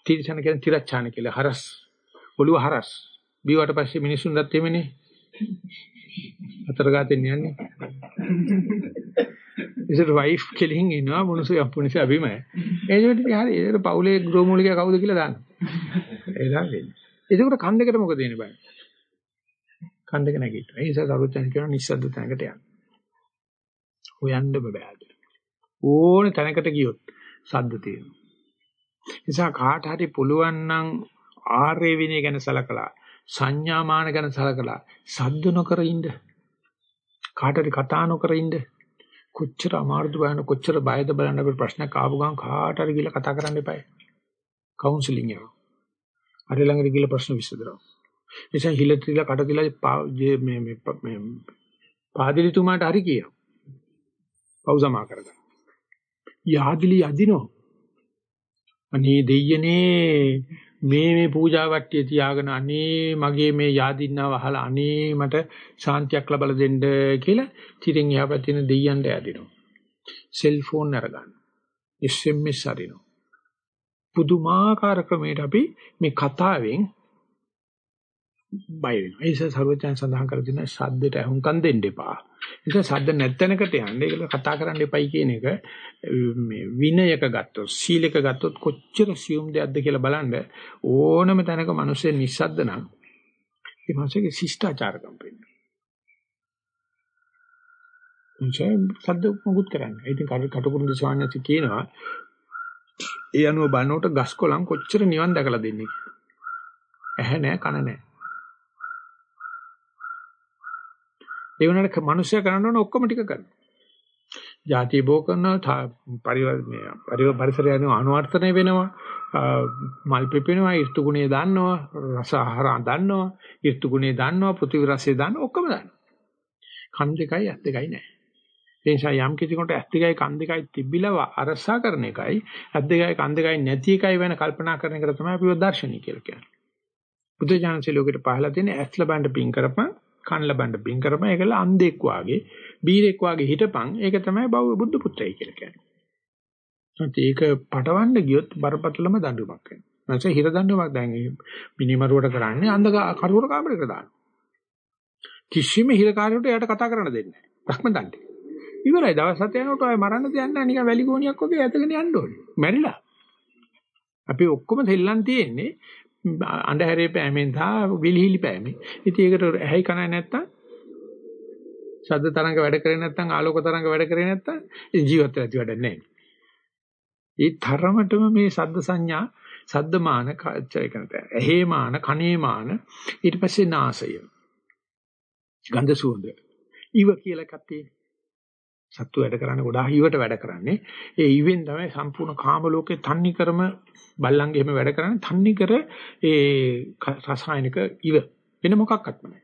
තිරසන් කියන තිරච්ඡාන කියලා. හරස්. ඔළුව හරස්. බිවට පස්සේ මිනිසුන්වත් එමෙනේ. අතර ගාතෙන් යන්නේ. ඉතින් වයිෆ් කෙලින් ඉන්නවා. මොනසු යම්පුනිස අබිම ඒ විදිහට හරි. ඒක පවුලේ ගෘහමූලිකයා කවුද කියලා දාන්න. එලා වෙන්නේ. එතකොට කන් දෙකට මොකද වෙන්නේ බෑ? කන් දෙක නැගිටිනවා. ඒ නිසා කරුත්තන් කියන නිස්සද්ද තැනකට යන්න. හොයන්න බෑ. ඕන තැනකට ගියොත් සද්ද තියෙනවා. නිසා කාට හරි පුළුවන් නම් ආර්ය විනය ගැන සලකලා සංඥාමාන ගැන සලකලා සද්ද නොකර ඉන්න. කාට හරි කතා නොකර ඉන්න. කොච්චර අමාරුද බලන්න කොච්චර බයද බලන්න අපේ ප්‍රශ්නයක් ආපු ගමන් කාට හරි ගිහලා කතා කරන්න එපායි. කවුන්සලින් යනවා. අර ළඟට ගිහලා ප්‍රශ්න විසඳනවා. නිසා හිලතිලා කටතිලා මේ මේ මේ පාදිලිතුමාට හරි කියනවා. පෞසමා කරගන්න. යාදිලි යදිනෝ. අනේ දෙයයනේ මේ මේ පූජා වට්ටිය තියාගෙන අනේ මගේ මේ යාදින්නව අහලා අනේ මට ශාන්තියක් ලබලා දෙන්න කියලා තිරින් එහා පැත්තේ දෙයයන්ට යදිනවා. සෙල්ෆෝන් අරගන්න. SMS අරිනවා. පුදුමාකාර ක්‍රමයකට අපි මේ කතාවෙන් බය වෙනවා. ඒ නිසා සර්වඥයන් සඳහන් කර දෙන ශබ්දයට අහුම්කම් දෙන්න එපා. ඒක ශබ්ද නැත්තැනකට යන්න ඒක කතා කරන්න එපයි කියන එක මේ විනයක ගත්තොත් සීලයක ගත්තොත් කොච්චර සියුම් දෙයක්ද කියලා බලන්න ඕනම තැනක මිනිස්සේ නිස්සද්ද නම් ඒ මාසයේ ශිෂ්ටාචාරකම් වෙන්නේ. එනිසා සද්ද මොකුත් කරන්නේ. ඉතින් කටුකුරුන්ද ස්වාමීන් කියනවා ඒ අනුව බලනකොට ගස් කොළන් කොච්චර නිවන් දැකලා දෙන්නේ ඇහැ නැහැ කන නැහැ. ඒ වුණාට මිනිස්සු කරන්න ඕන ඔක්කොම ටික කරනවා. ಜಾති බෝ කරනවා පරිවර්තනය පරිසරය අනුවර්තනය වෙනවා මල් පිපෙනවා ඍතු ගුණය දන්නවා රස ආහාර දන්නවා ඍතු ගුණය දන්නවා පෘථිවි රසය දන්නවා ඔක්කොම දන්නවා. කන් දෙකයි ඇස් දෙකයි නැහැ. ඒ නිසා යම් කිසි කෙනෙකුට ඇස් දෙකයි කන් දෙකයි තිබිලව අරසා කරන එකයි ඇස් දෙකයි කන් දෙකයි නැති එකයි වෙන කල්පනා කරන එකට තමයි අපි දර්ශනීය කියලා කියන්නේ. බුද්ධ ඥානසේ ලෝකෙට පහලා තියෙන ඇස් ලබන්න පින් කරපන් කන් ලබන්න පින් කරපන් ඒකල අන්ධෙක් වාගේ බීරෙක් වාගේ හිටපන් ඒක තමයි බුද්ධ පුත්‍රයයි කියලා කියන්නේ. ඒක පටවන්න ගියොත් බරපතලම දඬුවමක් වෙනවා. නැත්නම් හිර දඬුවමක් දැන් මිනිමරුවට කරන්නේ අන්ධ කරුවර කාමරයකට දානවා. කිසිම හිරකාරයෙකුට එයාට කතා කරන්න දෙන්නේ නැහැ. භ්‍රම දණ්ඩේ. ඉවරයි දවස් හත යනකොට ඔය මරන්න දෙයක් නැහැ නිකන් වැලි ගෝණියක් වගේ ඇදගෙන යන්න ඕනේ. මැරිලා. අපි ඔක්කොම සෙල්ලම් තියෙන්නේ අන්ධහැරේ පෑමෙන් සහ විලිහිලි පෑමෙන්. ඉතින් ඒකට ඇහැයි කනයි නැත්තම් ශබ්ද තරංග වැඩ කරේ නැත්තම් ආලෝක තරංග වැඩ කරේ නැත්තම් ජීවත් වෙලා වැඩක් නැහැ. ඒ තරමටම මේ ශබ්ද සංඥා සද්දමාන ඒකනත ඇහේමාන කනේමාන ඊට පස්සේ නාසය ගන්ධ සුවඳ ඉව කියලා එකක් තියෙනවා සත්තු වැඩ කරන්නේ ගොඩාක් ඉවට වැඩ කරන්නේ ඒ ඉවෙන් තමයි සම්පූර්ණ කාම ලෝකේ තන්නි කරම බල්ලන්ගේ එහෙම වැඩ කරන්නේ තන්නි කර ඒ රසායනික ඉව වෙන මොකක්වත් නැහැ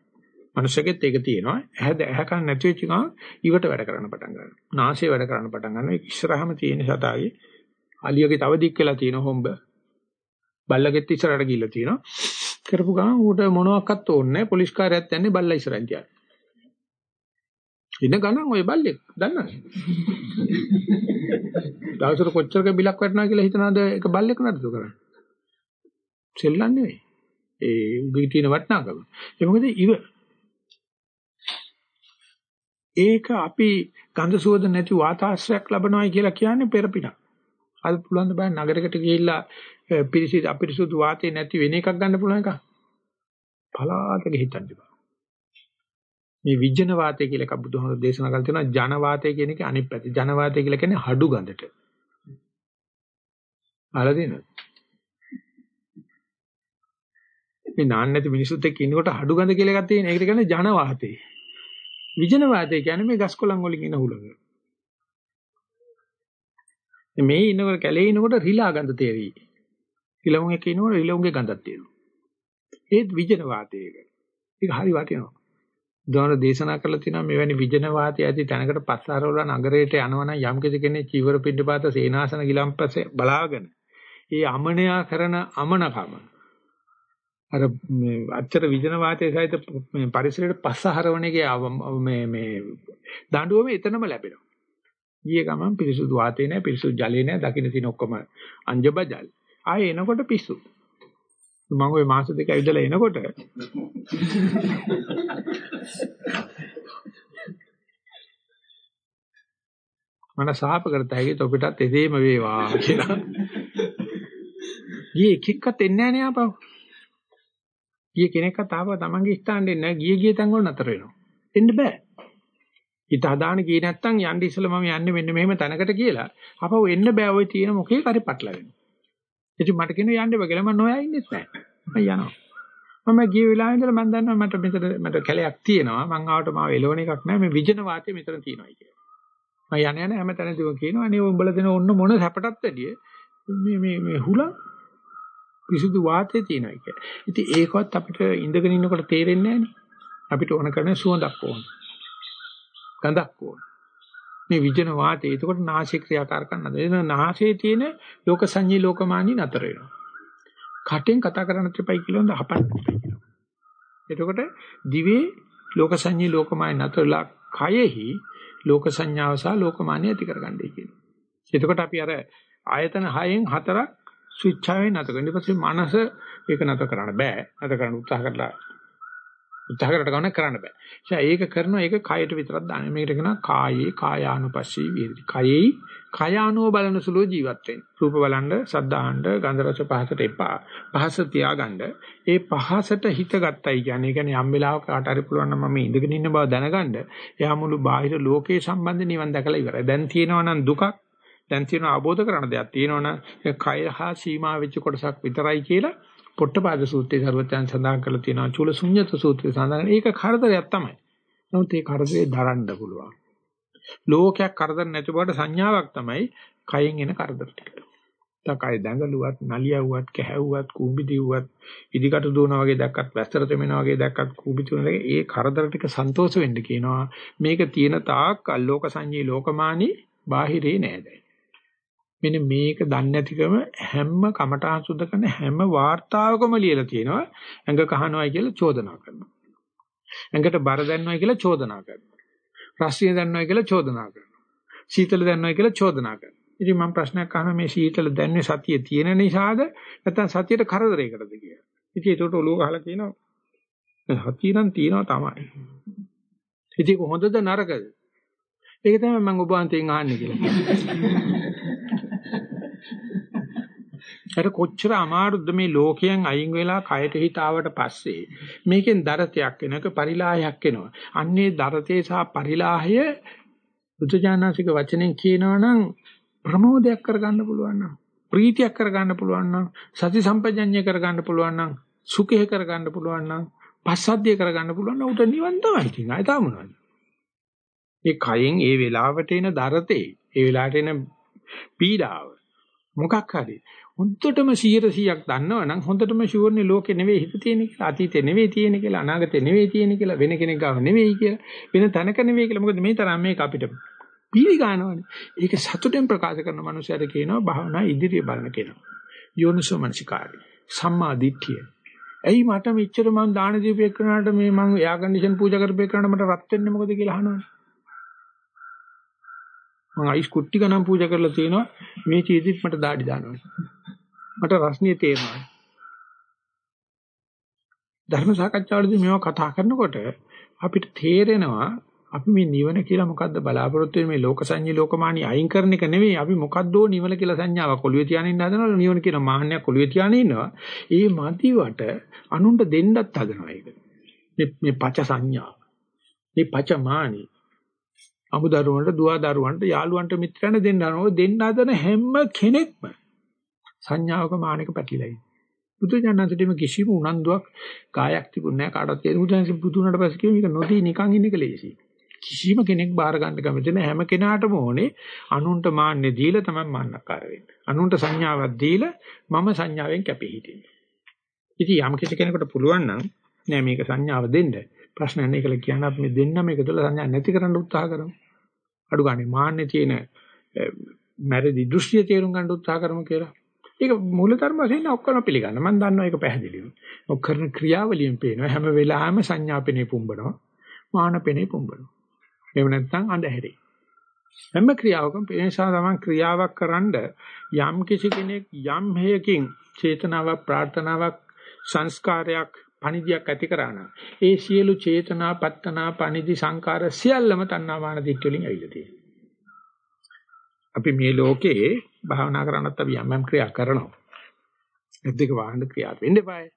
මනුෂ්‍යකෙත් ඒක තියෙනවා ඇහැ ඇහැ කන නැති වෙච්ච ගමන් ඉවට වැඩ කරන්න පටන් ගන්නවා නාසය වැඩ කරන්න පටන් ගන්නවා ඒක ඉස්සරහම තියෙන සතාගේ අලියගේ තව දික් වෙලා තියෙන හොම්බ බල්ලගෙත් ඉස්සරහට ගිහිල්ලා තියෙනවා. කරපු ගමන් ඌට මොනවත් ඕනේ නැහැ. පොලිස් කාර්යයත් යන්නේ බල්ලා ඉස්සරහින් තියන්න. ඉන්න ගණන් ඔය බල්ලෙක් දන්නවද? දවසට කොච්චරක බිලක් වටනවා කියලා හිතනවාද ඒක බල්ලෙක් නඩතු කරන්නේ. සෙල්ලම් නෙවෙයි. ඒ උගේ තියෙන වටනාකම. ඒ මොකද ඉව ඒක අපි ගඳ සුවඳ නැති වාතාශ්‍රයක් ලබනවායි කියලා කියන්නේ පෙරපිනක්. අද පුළුවන් ද බලන්න නගරයකට ගිහිල්ලා පිරිසිදු අපිරිසුදු වාතේ නැති වෙන එකක් ගන්න පුළුවන් එක. පලාතක හිතන්න බෑ. මේ විජන වාතය කියලා එකක් බුදුහාමර දේශනා කරලා තියෙනවා ජන වාතය කියන එක අනිත් පැත්ත. ජන වාතය කියලා කියන්නේ හඩු ගඳට. අහලා තියෙනවද? මේ නාන්න නැති මිනිසුත් එක්ක ඉන්නකොට හඩු ගඳ කියලා එකක් තියෙන. ඒකට කියන්නේ ජන වාතය. විජන වාතය කියන්නේ මේ ගස් කොළන් වලින් එන හුලඟ. මේ ඉන්නකොට කැලේ ඉන්නකොට රිලා ගඳ තේරෙයි. රිලවුන් එකේ ඉන්නකොට රිලවුන්ගේ ගඳක් තියෙනවා. ඒත් විජන වාතයක. ඒක හරි වටිනවා. දවන දේශනා කරලා තියෙනවා මෙවැනි විජන වාතය ඇති තැනකට පස්සාරවල නගරයට යනවනම් යම් කෙනෙක් චීවර පිටිපාත සේනාසන ගිලම්පස්සේ බලාගෙන ඒ අමනයා කරන අමනකම අර මේ අච්චර විජන වාතයේ සහිත පරිසරයට පස්සහරවණ එකේ මේ මේ දඬුවම එතනම ලැබෙනවා. ගිය ගමන් පිරිසුදු වාතේ නැහැ, පිරිසුදු ජලේ නැහැ, දකින්න තියෙන ඔක්කොම අංජබජල්. ආයේ එනකොට පිස්සු. මම ওই මාස දෙක ඇවිදලා එනකොට මන සාප කරත හැකි තොපිටත් එදේම වේවා කියලා. ගියේ කික්කත් එන්නේ නැහැ නේ ආපහු. ගියේ කෙනෙක්වත් ආපහු තමන්ගේ ස්ථානෙ නැහැ. ගියේ ගියේ තැන් වල නතර වෙනවා. එන්න බෑ. හිත හදාන ගියේ නැත්තම් යන්න ඉස්සෙල්ලා මම යන්නේ මෙන්න මෙහෙම තැනකට කියලා. අපව එන්න බෑ ওই තියෙන මොකේ කරි පටලවෙනවා. ඉතින් මට කියනවා යන්න බෑ කියලා මම නොයා ඉන්නෙත් නෑ. මම යනවා. මම ගිය වෙලාවෙ ඉඳලා මම දන්නවා මට මෙතන මට කැලයක් තියෙනවා. මං ආවට මාව එලවණ එකක් නෑ. මේ විජන වාතය මෙතන තියෙනවා කියලා. මම යන යන හැම තැනදීම කියනවා අනේ උඹලා දෙන ඔන්න මොන සැපටත් වැඩිය මේ මේ මේ හුලං විසුදු වාතය තියෙනවා කියලා. ඉතින් ඒකවත් අපිට ඉඳගෙන ඉන්නකොට තේරෙන්නේ නෑනේ. අපිට ඕන කරන සුවඳක් ඕන. ගඳක් ඕන. මේ විජන වාතය. එතකොට නාසය ක්‍රියාකාරකම් නේද? එන නාසයේ තියෙන ලෝක සංඤී ලෝකමානී නතර වෙනවා. කටෙන් කතා කරන්න තිබයි කියලා හොඳ හපන්න කියනවා. එතකොට දිවේ ලෝක සංඤී ලෝකමානී නතරලා කයෙහි ලෝක සංඥාව සහ ලෝකමානී ඇති කරගන්නයි කියනවා. එතකොට අපි අර ආයතන 6න් 4ක් ස්විච්චාවෙන් නැතක. ඊට පස්සේ මනස ඒක නැත කරන්න බෑ. නැත කරන්න උත්සාහ කරලා උත්සාහ කරලා ගන්න කරන්න බෑ. ඒ ඒක කරනවා ඒක කයට විතරක් දාන්න. මේකට කියනවා කායේ කායානුපස්සී විහෙරති. කයෙහි කයානුව බලන සුළු ජීවත් වෙන්න. රූප බලන්න, සද්ද අහන්න, ගන්ධ රස පහසට එපා. පහස තියාගන්න. ඒ පහසට හිත ගත්තයි කියන්නේ. ඒ කියන්නේ යම් වෙලාවක කාට හරි පුළුවන් නම් මම ඉඳගෙන ඉන්න බව දැනගන්න. එයා මුළු බාහිර ලෝකයේ සම්බන්ධ නිවන් දැකලා ඉවරයි. දැන් තියෙනවා නම් දුකක් දැන් තියෙන අවබෝධ කරන දෙයක් තියෙනවනම් කය හා සීමා වෙච්ච කොටසක් විතරයි කියලා පොට්ටපාද සූත්‍රයේ සර්වත්‍යයන් සඳහන් කරලා තියෙනවා චූල ශුන්්‍යත සූත්‍රයේ සඳහන් ඒක කරදරයක් තමයි. නමුත් ඒ කරදරේ දරන්න පුළුවන්. ලෝකයක් කරදර නැති බවට සංඥාවක් තමයි කයෙන් එන කරදර ටික. තකයි දඟලුවත් නලියවුවත් කැහැව්වත් කූඹි දිව්වත් ඉදිකට දුවන වගේ දැක්කත් වැස්තර තෙමෙන වගේ දැක්කත් කූඹි තුන ඒ කරදර ටික සන්තෝෂ වෙන්න කියනවා මේක තියෙන තාක් අලෝක සංජී ලෝකමානී බාහිරේ නෑදයි මෙන්න මේක දන්නේ නැතිකම හැම කමටහන් සුද්ධ කරන හැම වார்த்தාවකම ලියලා තියෙනවා. ඇඟ කහනවායි කියලා චෝදනා කරනවා. ඇඟට බර දන්නවායි කියලා චෝදනා කරනවා. රස්සිය දන්නවායි කියලා චෝදනා කරනවා. සීතල දන්නවායි කියලා චෝදනා කරනවා. ඉතින් මම ප්‍රශ්නයක් අහනවා මේ සීතල දැන්නේ සතිය තියෙන නිසාද? නැත්නම් සතියට කරදරයකටද කියලා. ඉතින් ඒකට ඔලුව ගහලා කියනවා. සතිය නම් තියෙනවා තමයි. ඉතින් හොඳද නරකද? ඒක තමයි මම ඔබ අන්තයෙන් අහන්නේ කියලා. අර කොච්චර අමාරුද මේ ලෝකයෙන් අයින් වෙලා කයට හිත ආවට පස්සේ මේකෙන් දරතයක් වෙනක පරිලාහයක් එනවා. අන්නේ දරතේ සහ පරිලාහය බුදුජානසික වචනෙන් කියනවනම් ප්‍රමෝදයක් කරගන්න පුළුවන් නම් ප්‍රීතියක් කරගන්න පුළුවන් නම් සති සම්පජඤ්ඤය කරගන්න පුළුවන් නම් සුඛය කරගන්න පුළුවන් නම් පස්සද්ධිය කරගන්න පුළුවන් නම් උට නිවන් තමයි ඉතින් ආය තාම මොනවද මේ කයෙන් ඒ වෙලාවට එන දරතේ ඒ වෙලාවට එන පීඩාව මොකක් හරි හොඳටම 100%ක් දන්නවනම් හොඳටම ෂුවර්නේ ලෝකේ නෙවෙයි හිත තියෙන කියලා අතීතේ නෙවෙයි තියෙන කියලා අනාගතේ නෙවෙයි තියෙන කියලා වෙන කෙනෙක් ගාව නෙවෙයි කියලා වෙන තැනක නෙවෙයි කියලා. මොකද මේ තරම් මේක අපිට පීලි ගන්නවනේ. ඒක සතුටෙන් ප්‍රකාශ කරන මනුස්සයර කියනවා භාවනා ඉදිරිය බලන කෙනා. යෝනිසෝ මනසිකාරය. සම්මා දිට්ඨිය. ඇයි මට මෙච්චර මං දාන දීපේ කරනාට මේ මං එයා කන්ඩිෂන් පූජා කරපේ කරනාට මට රත් වෙන්නේ මොකද කියලා අහනවනේ? මම අයිස් කුට්ටි ගණන් පූජා කරලා තියෙනවා. මේ චීදිත් මට දාඩි දානවා. මට රස්නිය තේරෙනවා. ධර්ම සාකච්ඡාවලදී මේවා කතා කරනකොට අපිට තේරෙනවා අපි මේ නිවන කියලා මොකද්ද බලාපොරොත්තු වෙන්නේ? මේ ලෝක සංඤ්ඤී ලෝකමානී අයින් කරන එක නෙවෙයි. අපි මොකද්දෝ නිවන කියලා සංඥාවක් ඔළුවේ තියාගෙන ඉන්න හදනවා නිවන කියන මාන්නයක් ඔළුවේ තියාගෙන ඉන්නවා. ඒ මදිවට අනුන්ට දෙන්නත් හදනවා ඒක. මේ මේ පච සංඥා. මේ පච මානී අමුදරුවන්ට දුවදරුවන්ට යාළුවන්ට මිත්‍රයන්ට දෙන්න හදනවා දෙන්න හදන හැම කෙනෙක්ම සංඥාවක මානක පැටලිලා ඉන්නේ. බුදුජානන්තටම කිසිම උනන්දුවක් කායක් තිබුණේ නැහැ කාටවත් ඒ බුදුන්සේ බුදුනට පස්සේ කිව්ව මේක නොදී නිකන් ඉන්න එක ලේසි. කිසිම කෙනෙක් බාර ගන්න කැමති නැහැ හැම කෙනාටම ඕනේ අනුන්ට මාන්නේ දීලා තමයි මාන්නකාර වෙන්නේ. අනුන්ට සංඥාවක් දීලා මම සංඥාවෙන් කැපී හිටින්නේ. ඉතින් යම් කිසි කෙනෙකුට පුළුවන් නම් නෑ මේක සංඥාව දෙන්න. ප්‍රශ්න නැහැ කියලා කියන අපි මේ දෙන්නම එක තුළ සංඥා නැති කරන්න උත්සාහ කරමු. අඩු ගානේ මාන්නේ තියෙන මැරදි දෘෂ්ටිය තේරුම් ගන්න උත්සාහ කරමු කියලා. ඒක මූලධර්ම වශයෙන් ඔක්කොම පිළිගන්න. මම දන්නවා ඒක පැහැදිලිව. ඔක් කරන ක්‍රියාවලියෙන් පේනවා හැම වෙලාවෙම සංඥාපෙනේ පුම්බනවා. මානපෙනේ පුම්බනවා. එහෙම නැත්නම් අඳුරේ. හැම ක්‍රියාවකම ඒ නිසා තමයි ක්‍රියාවක් කරන්ඩ යම් කිසි කෙනෙක් යම් හේයකින් චේතනාවක් ප්‍රාර්ථනාවක් සංස්කාරයක් පණිදියක් ඇති කරාන ඒ සියලු චේතනා පත්තනා පණිදි සංකාර සියල්ලම තණ්හාමාන දිට්ඨි වලින් ඇවිල්ලා තියෙනවා. අපි මේ ලෝකේ භාවනා කරනත් අපි යම් යම් ක්‍රියා කරනවා. එද්දක වාහන ක්‍රියාත් වෙන්න එපායි.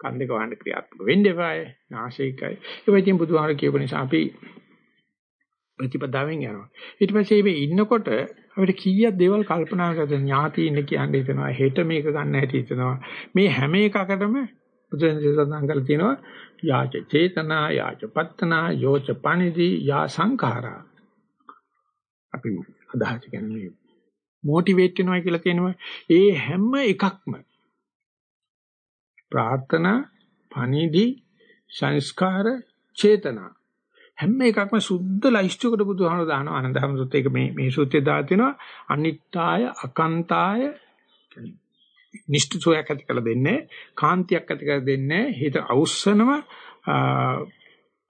කන් දෙක වාහන ක්‍රියාත්මක වෙන්න එපායි. නාසයකයි. ඒ වගේම බුදුහාර කියපු නිසා අපි ප්‍රතිපදාවෙන් යනවා. ඊට පස්සේ මේ ඉන්නකොට අපිට කීයක් දේවල් කල්පනා කරලා ඥාති ඉන්න කියන්නේ හිතනවා හෙට මේක ගන්න හැටි හිතනවා. මේ හැම එකකටම බුදුන් සසඳන් කරලා තියෙනවා යාච චේතනා යාච පත්තනා යෝච පනිදි යා සංඛාරා. අපි අදහස් කියන්නේ මොටිවේට් වෙනවා කියලා කියනවා. ඒ හැම එකක්ම ප්‍රාර්ථනා, පණිදි, සංස්කාර, චේතනා හැම එකක්ම සුද්ධ ලයිස්තුකට බුදුහාමර දානවා ආනන්දහම සුත් ඒක මේ මේ සූත්‍රය දාලා තිනවා අනිත්‍යය අකන්තාය නිෂ්ඨසෝයක් ඇති කරලා දෙන්නේ කාන්තියක් ඇති කරලා දෙන්නේ හිත අවුස්සනම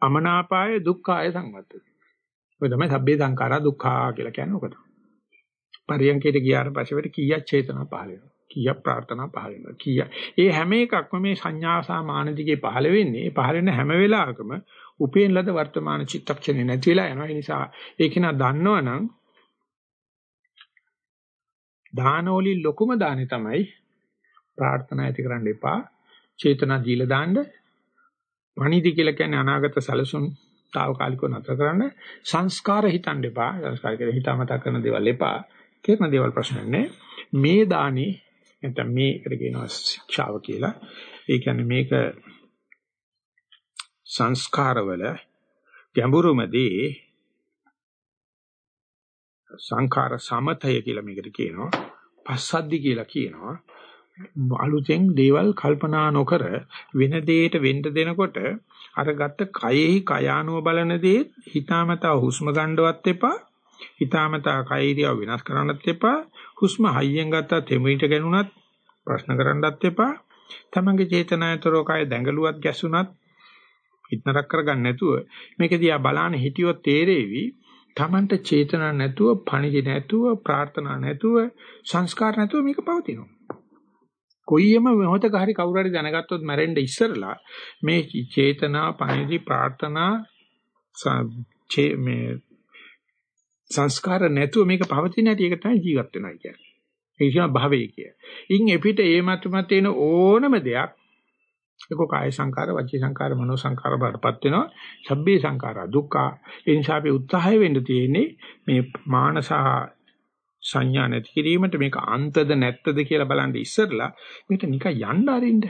අමනාපාය දුක්ඛාය සංවත්තති ඔය තමයි සබ්බේ සංඛාරා දුක්ඛා කියලා කියන්නේ ඔක තමයි පරියන්කයට ගියාට පස්සේ වෙට කීයක් චේතනා පහළ වෙනවා. කීයක් ප්‍රාර්ථනා පහළ වෙනවා. කීයක්. ඒ හැම එකක්ම මේ සංඥා සහ මාන දිගේ පහළ වෙන්නේ. ඒ පහළ වෙන හැම වෙලාවකම උපේන ලද වර්තමාන චිත්තක්ෂණේ නැති වෙලා යනවා. ඒ නිසා ඒක නා දන්නවනම් දානෝලි ලොකුම දානේ තමයි ප්‍රාර්ථනා ඇති කරන්න එපා. චේතනා දීලා දාන්න. පණිදි කියලා කියන්නේ අනාගත සැලසුම් తాවකාලිකව නතර කරන්න සංස්කාර හිතන්න එපා. සංස්කාර කියලා හිතාමතා කරන දේවල් එපා. කරන දේවල් ප්‍රශ්න නැහැ. මේ දානේ නැත්නම් මේකට කියනවා ශික්ෂාව කියලා. ඒ කියන්නේ මේක සංස්කාරවල ගැඹුරුමදී සංඛාර සමතය කියලා මේකට කියනවා. පස්සද්ධි කියලා කියනවා. අලුතෙන් දේවල් කල්පනා නොකර වෙන දෙයකට වෙන්න දෙනකොට අර ගත්ත කයෙහි කයානුව බලන දේ හිතාමතා හුස්ම ගන්නවත් එපා හිතාමතා කයිරියව වෙනස් කරන්නත් එපා. හුස්ම හයියෙන් ගත්තා තෙමිට ගනුණත් ප්‍රශ්න කරන්නත් එපා. තමන්ගේ චේතනායතරෝ කය දැඟලුවත් ගැසුණත් හිතනරක් කරගන්න නැතුව මේක දිහා බලාන හිටියොත් තේරෙවි තමන්ට චේතනා නැතුව පණිජ නැතුව ප්‍රාර්ථනා නැතුව සංස්කාර නැතුව මේක පවතිනවා. කොයියම මොහොතක හරි කවුරු හරි දැනගත්තොත් මැරෙන්න ඉස්සරලා මේ චේතනා පණිජ ප්‍රාර්ථනා මේ සංස්කාර නැතුව මේක පවතින හැටි ඒක තමයි ජීවත් වෙනවා කියන්නේ. ඒ කියන භවය කිය. ඉන් එපිට ඒ මත මත එන ඕනම දෙයක් ඒක කාය සංකාර, වචී සංකාර, මනෝ සංකාර බාටපත් වෙනවා. සබ්බේ සංකාර දුක්ඛ. ඒ නිසා අපි උත්සාහය වෙන්න තියෙන්නේ මේ මානසහ සංඥා නැති කිරීමට මේක අන්තද නැත්තද කියලා බලන්න ඉස්සරලා මේක නිකන් යන්න අරින්න.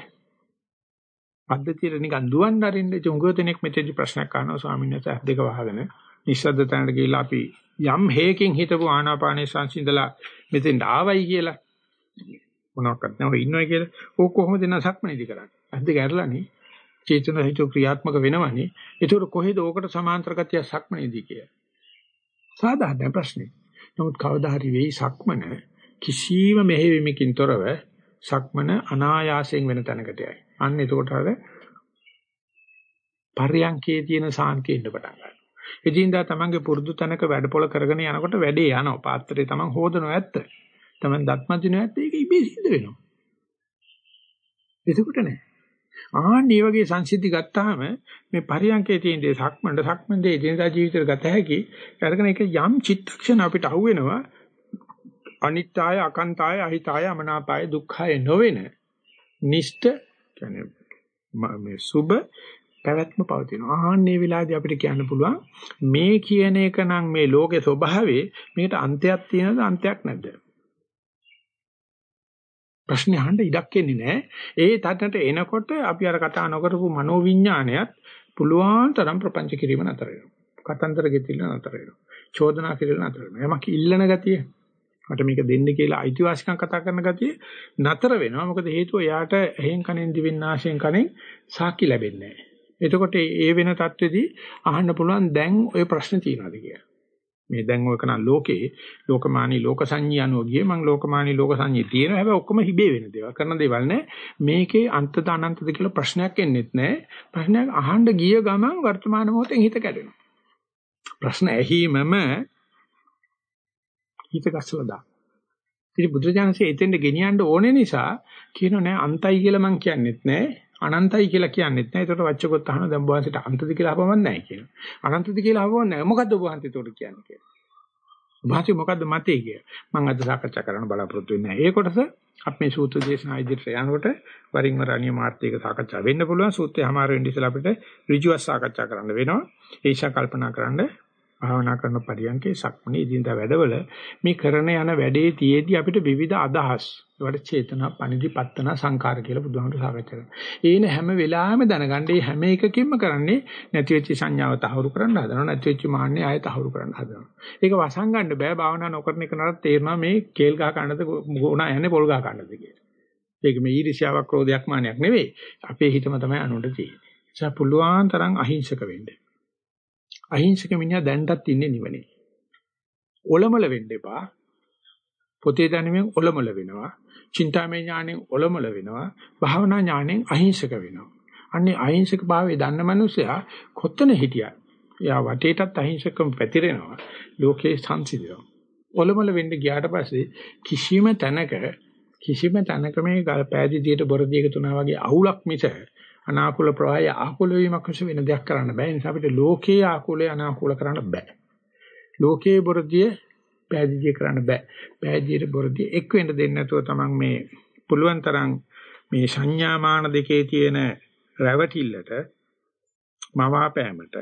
පද්ධතියට නිකන් දුවන්න අරින්න. ඒ උංගව දෙනෙක් මෙතෙදි ප්‍රශ්නයක් අහනවා ස්වාමීන් වහන්සේ දෙක වහගෙන නිස්සද්ද තැනට ගිහිල්ලා අපි යම් හේකින් හිතපු ආනාපානේ සංසිඳලා මෙතෙන්ට ආවයි කියලා මොනවාක්වත් නැව ඉන්නවයි කියලා ඕක කොහොමද නසක්මනේදී කරන්නේ? අද්ද ගැරලානේ චේතන හිත ක්‍රියාත්මක වෙනවනේ. ඒතකොට කොහෙද ඕකට සමාන්තර ගතිය සක්මනේදී කියලා? සාධාරණ ප්‍රශ්නේ. නමුත් කවදා හරි වෙයි සක්මන කිසියම් මෙහෙවීමකින් තොරව සක්මන අනායාසයෙන් වෙන තැනකට යයි. අන්න එතකොට අර පර්යංකයේ තියෙන සාන්තිය ඉන්න පටන් ගන්නවා. එදින්දා තමන්ගේ පුරුදු තැනක වැඩපොළ කරගෙන යනකොට වැඩේ යනවා. පාත්‍රය තමන් හොදනව ඇත්ත. තමන් දත්මදිනව ඇත්ත. ඒක ඉබේ සිද්ධ වෙනවා. එතකොට නෑ. ආන්න මේ වගේ සංසිද්ධි ගත්තාම මේ පරියන්කේ තියෙන දේ සක්මණට සක්මණේ එදිනදා ජීවිතේට ගත හැකි. අරගෙන ඒක යම් චිත්තක්ෂණ අපිට අහුවෙනවා. අනිත්‍යය අකන්තය අහිතය අමනාපය දුක්ඛය නොවෙන නිෂ්ඨ කියන්නේ මේ සුබ පැවැත්ම පවතිනවා. ආහන්නේ වෙලාවේදී අපිට කියන්න පුළුවන් මේ කියන එක නම් මේ ලෝකේ ස්වභාවයේ මේකට අන්තයක් තියෙනවද අන්තයක් නැද්ද? ප්‍රශ්නේ අහන්න ඉඩක් එන්නේ නැහැ. ඒ තත්ත්වයට එනකොට අපි අර කතා නොකරපු මනෝවිඤ්ඤාණයත් පුළුවන් තරම් ප්‍රපංච කිරීම නතර වෙනවා. කතන්දර ගෙතිල්ල නතර වෙනවා. චෝදනා කිරීම නතර වෙනවා. යමක් ඉල්ලන ගතිය. මට මේක දෙන්න කියලා අයිතිවාසිකම් කතා කරන ගතිය නතර වෙනවා. මොකද හේතුව එයාට එහෙන් කනෙන් දිවෙන් ආශයෙන් කනෙන් සාක්ෂි ලැබෙන්නේ නැහැ. එතකොට ඒ වෙන තත්ත්වෙදී අහන්න පුළුවන් දැන් ওই ප්‍රශ්නේ තියනවාද කියලා. මේ දැන් ඔය කරන ලෝකේ ලෝකමානී ලෝක සංඤ්ඤය අනුව ගියේ මම ලෝකමානී ලෝක සංඤ්ඤය තියෙනවා. හැබැයි ඔක්කොම හිබේ වෙන දේවල් කරන දේවල් නෑ. මේකේ අන්තද අනන්තද කියලා ප්‍රශ්නයක් එන්නෙත් නෑ. ප්‍රශ්නයක් අහන්න ගිය ගමන් වර්තමාන මොහොතෙන් හිත කැඩෙනවා. ප්‍රශ්න ඇහිමම හිත ගස්සලා දා ඉතින් බුදුරජාණන්සේ එතෙන්ට ගෙනියන්න ඕනේ නිසා කියනෝ නෑ අන්තයි කියලා මං කියන්නෙත් නෑ. අනන්තයි කියලා කියන්නෙත් නෑ. ඒකට වච්චකොත් අහන දැන් බුවන්සිට අන්තද කියලා අහපමක් නෑ කියනවා. අනන්තද කියලා අහපමක් නෑ. මොකද්ද බුවන්සිට උඩ කියන්නේ කියලා. බුවන්සි මොකද්ද මතේ කිය. මම අද සාකච්ඡා කරන්න බලාපොරොත්තු වෙන්නේ ඒ කොටස අපි මේ සූත්‍ර දේශනා ඉදිරියට යනකොට වරින් වර අනිය මාර්ථයක සාකච්ඡා වෙන්න පුළුවන්. සූත්‍රය හැමාර වෙන්න ඉස්සලා අපිට ඍජුව සාකච්ඡා කරන්න වෙනවා. ඒෂා කල්පනා කරන්න භාවනා කරන පරියන්කේ සක්මනේ ඉදින්දා වැඩවල මේ කරන යන වැඩේ තියේදී අපිට විවිධ අදහස් ඒවට චේතනා පණිදි පත්තන සංකාර කියලා බුදුහාමුදුරු සාකච්ඡා කරනවා. ඒන හැම වෙලාවෙම දැනගන්න මේ හැම එකකින්ම කරන්නේ නැති වෙච්ච සංඥාව තහවුරු කරන්න හදනවා නැති වෙච්ච මාන්නේ ආයෙ තහවුරු කරන්න හදනවා. ඒක වසංගන්න බෑ භාවනා නොකරන එක නරත් තේරෙනවා මේ කේල් ගහ ගන්නද ගෝණා යන්නේ පොල් ගහ ගන්නද කියලා. ඒක මේ ඊර්ෂ්‍යාවක් ක්‍රෝධයක් මානයක් නෙවෙයි. අපේ හිතම තමයි අනුන්ට තියෙන්නේ. ඒ නිසා පුළුවන් තරම් අහිංසක වෙන්න. අහිංසක මිනිහා දැන්ටත් ඉන්නේ නිවනේ. ඔලමල වෙන්න එපා. පොතේ දැනුමෙන් ඔලමල වෙනවා. චින්තාමය ඥාණයෙන් ඔලමල වෙනවා. භාවනා ඥාණයෙන් අහිංසක වෙනවා. අන්නේ අහිංසක භාවයේ දන්න මනුස්සයා කොතන හිටියත් එයා වටේටත් අහිංසකම පැතිරෙනවා. ලෝකේ සංසිඳනවා. ඔලමල වෙන්න ගියාට පස්සේ කිසිම තැනක කිසිම තැනක මේ පෑදීදියට බොරදියක තුනා වගේ අහුලක් මිස අනාකූල ප්‍රවාහය ආකූල වීමක් විස වෙන දෙයක් කරන්න බෑ. ඒ නිසා අපිට ලෝකයේ ආකූලය අනාකූල කරන්න බෑ. ලෝකයේ බොරදිය පෑදීදිය කරන්න බෑ. පෑදීදියට බොරදිය එක් වෙන්න දෙන්නේ නැතුව තමන් මේ පුළුවන් තරම් මේ සංඥාමාන දෙකේ තියෙන රැවටිල්ලට මවාපෑමට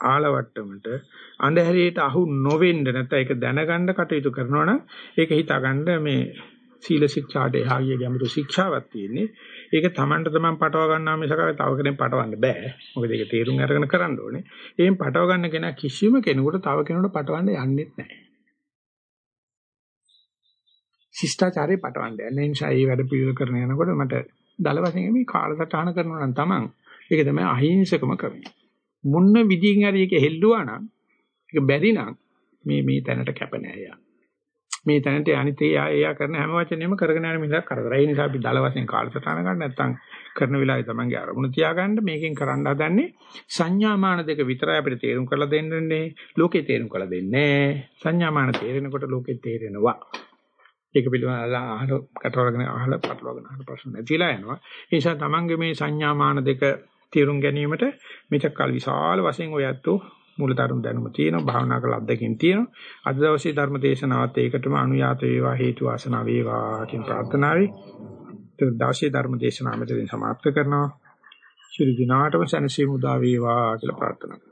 ආලවට්ටමට අන්ධහැරියට අහු නොවෙන්න නැත්නම් ඒක දැනගන්න කටයුතු කරනවා නම් ඒක හිතාගන්න මේ සීල ශික්ෂාට එහා ගිය ගැඹුරු ශික්ෂාවක් තියෙන්නේ. ඒක Tamanට තමන් පටව ගන්නවා මිසක තව කෙනෙක් පටවන්න බෑ. මොකද ඒක තේරුම් අරගෙන කරන්න ඕනේ. එහෙන් පටව ගන්න කෙනා කිසිම කෙනෙකුට තව කෙනෙකුට පටවන්න යන්නෙත් නැහැ. ශිෂ්ටාචාරේ පටවන්න යන්නේ. ඒ නිසා මේ වැඩ පිළිවෙල කරන යනකොට මට දල වශයෙන් මේ කාලසටහන කරනවා නම් Taman ඒක තමයි අහිංසකම ක්‍රමය. මොන්න විදිහින් හරි ඒක හෙල්ලුවා නම් ඒක බැරි නම් මේ මේ තැනට කැප නෑ යා. මේ තැනට අනිත් ඒ එයා කරන හැම වචනයම කරගෙන යන මිසක් කරදර. ඒ නිසා අපි දල වශයෙන් කාලසටහන ගන්න නැත්නම් කරන වෙලාවේ තමන්ගේ අරමුණ තියාගන්න මේකෙන් කරන්න හදන්නේ සංඥාමාන දෙක විතරයි අපිට තේරුම් කරලා දෙන්නන්නේ. ලෝකේ තේරුම් කරලා දෙන්නේ සංඥාමාන තේරෙනකොට ලෝකේ තේරෙනවා. ඒක පිළිබඳව අහන කටවරගෙන අහලා පටලවාගෙන අහන ප්‍රශ්න නැතිලා යනවා. ඒ නිසා තමන්ගේ මේ සංඥාමාන දෙක තේරුම් ගැනීමට මෙතක් කල විශාල වශයෙන් ඔය ඇත්තෝ මූලධර්ම දැනුම තියෙනවා භාවනා කළ අත්දැකීම් තියෙනවා. අද දවසේ ධර්ම දේශනාවත් ඒකටම අනුයාත වේවා හේතු වාසනා වේවා කියන ප්‍රාර්ථනාවයි. දවසේ ධර්ම දේශනාව මෙතනින් සමාප්ත කරනවා. ශිරු දිනාටම සනසීමු දා වේවා කියලා ප්‍රාර්ථනා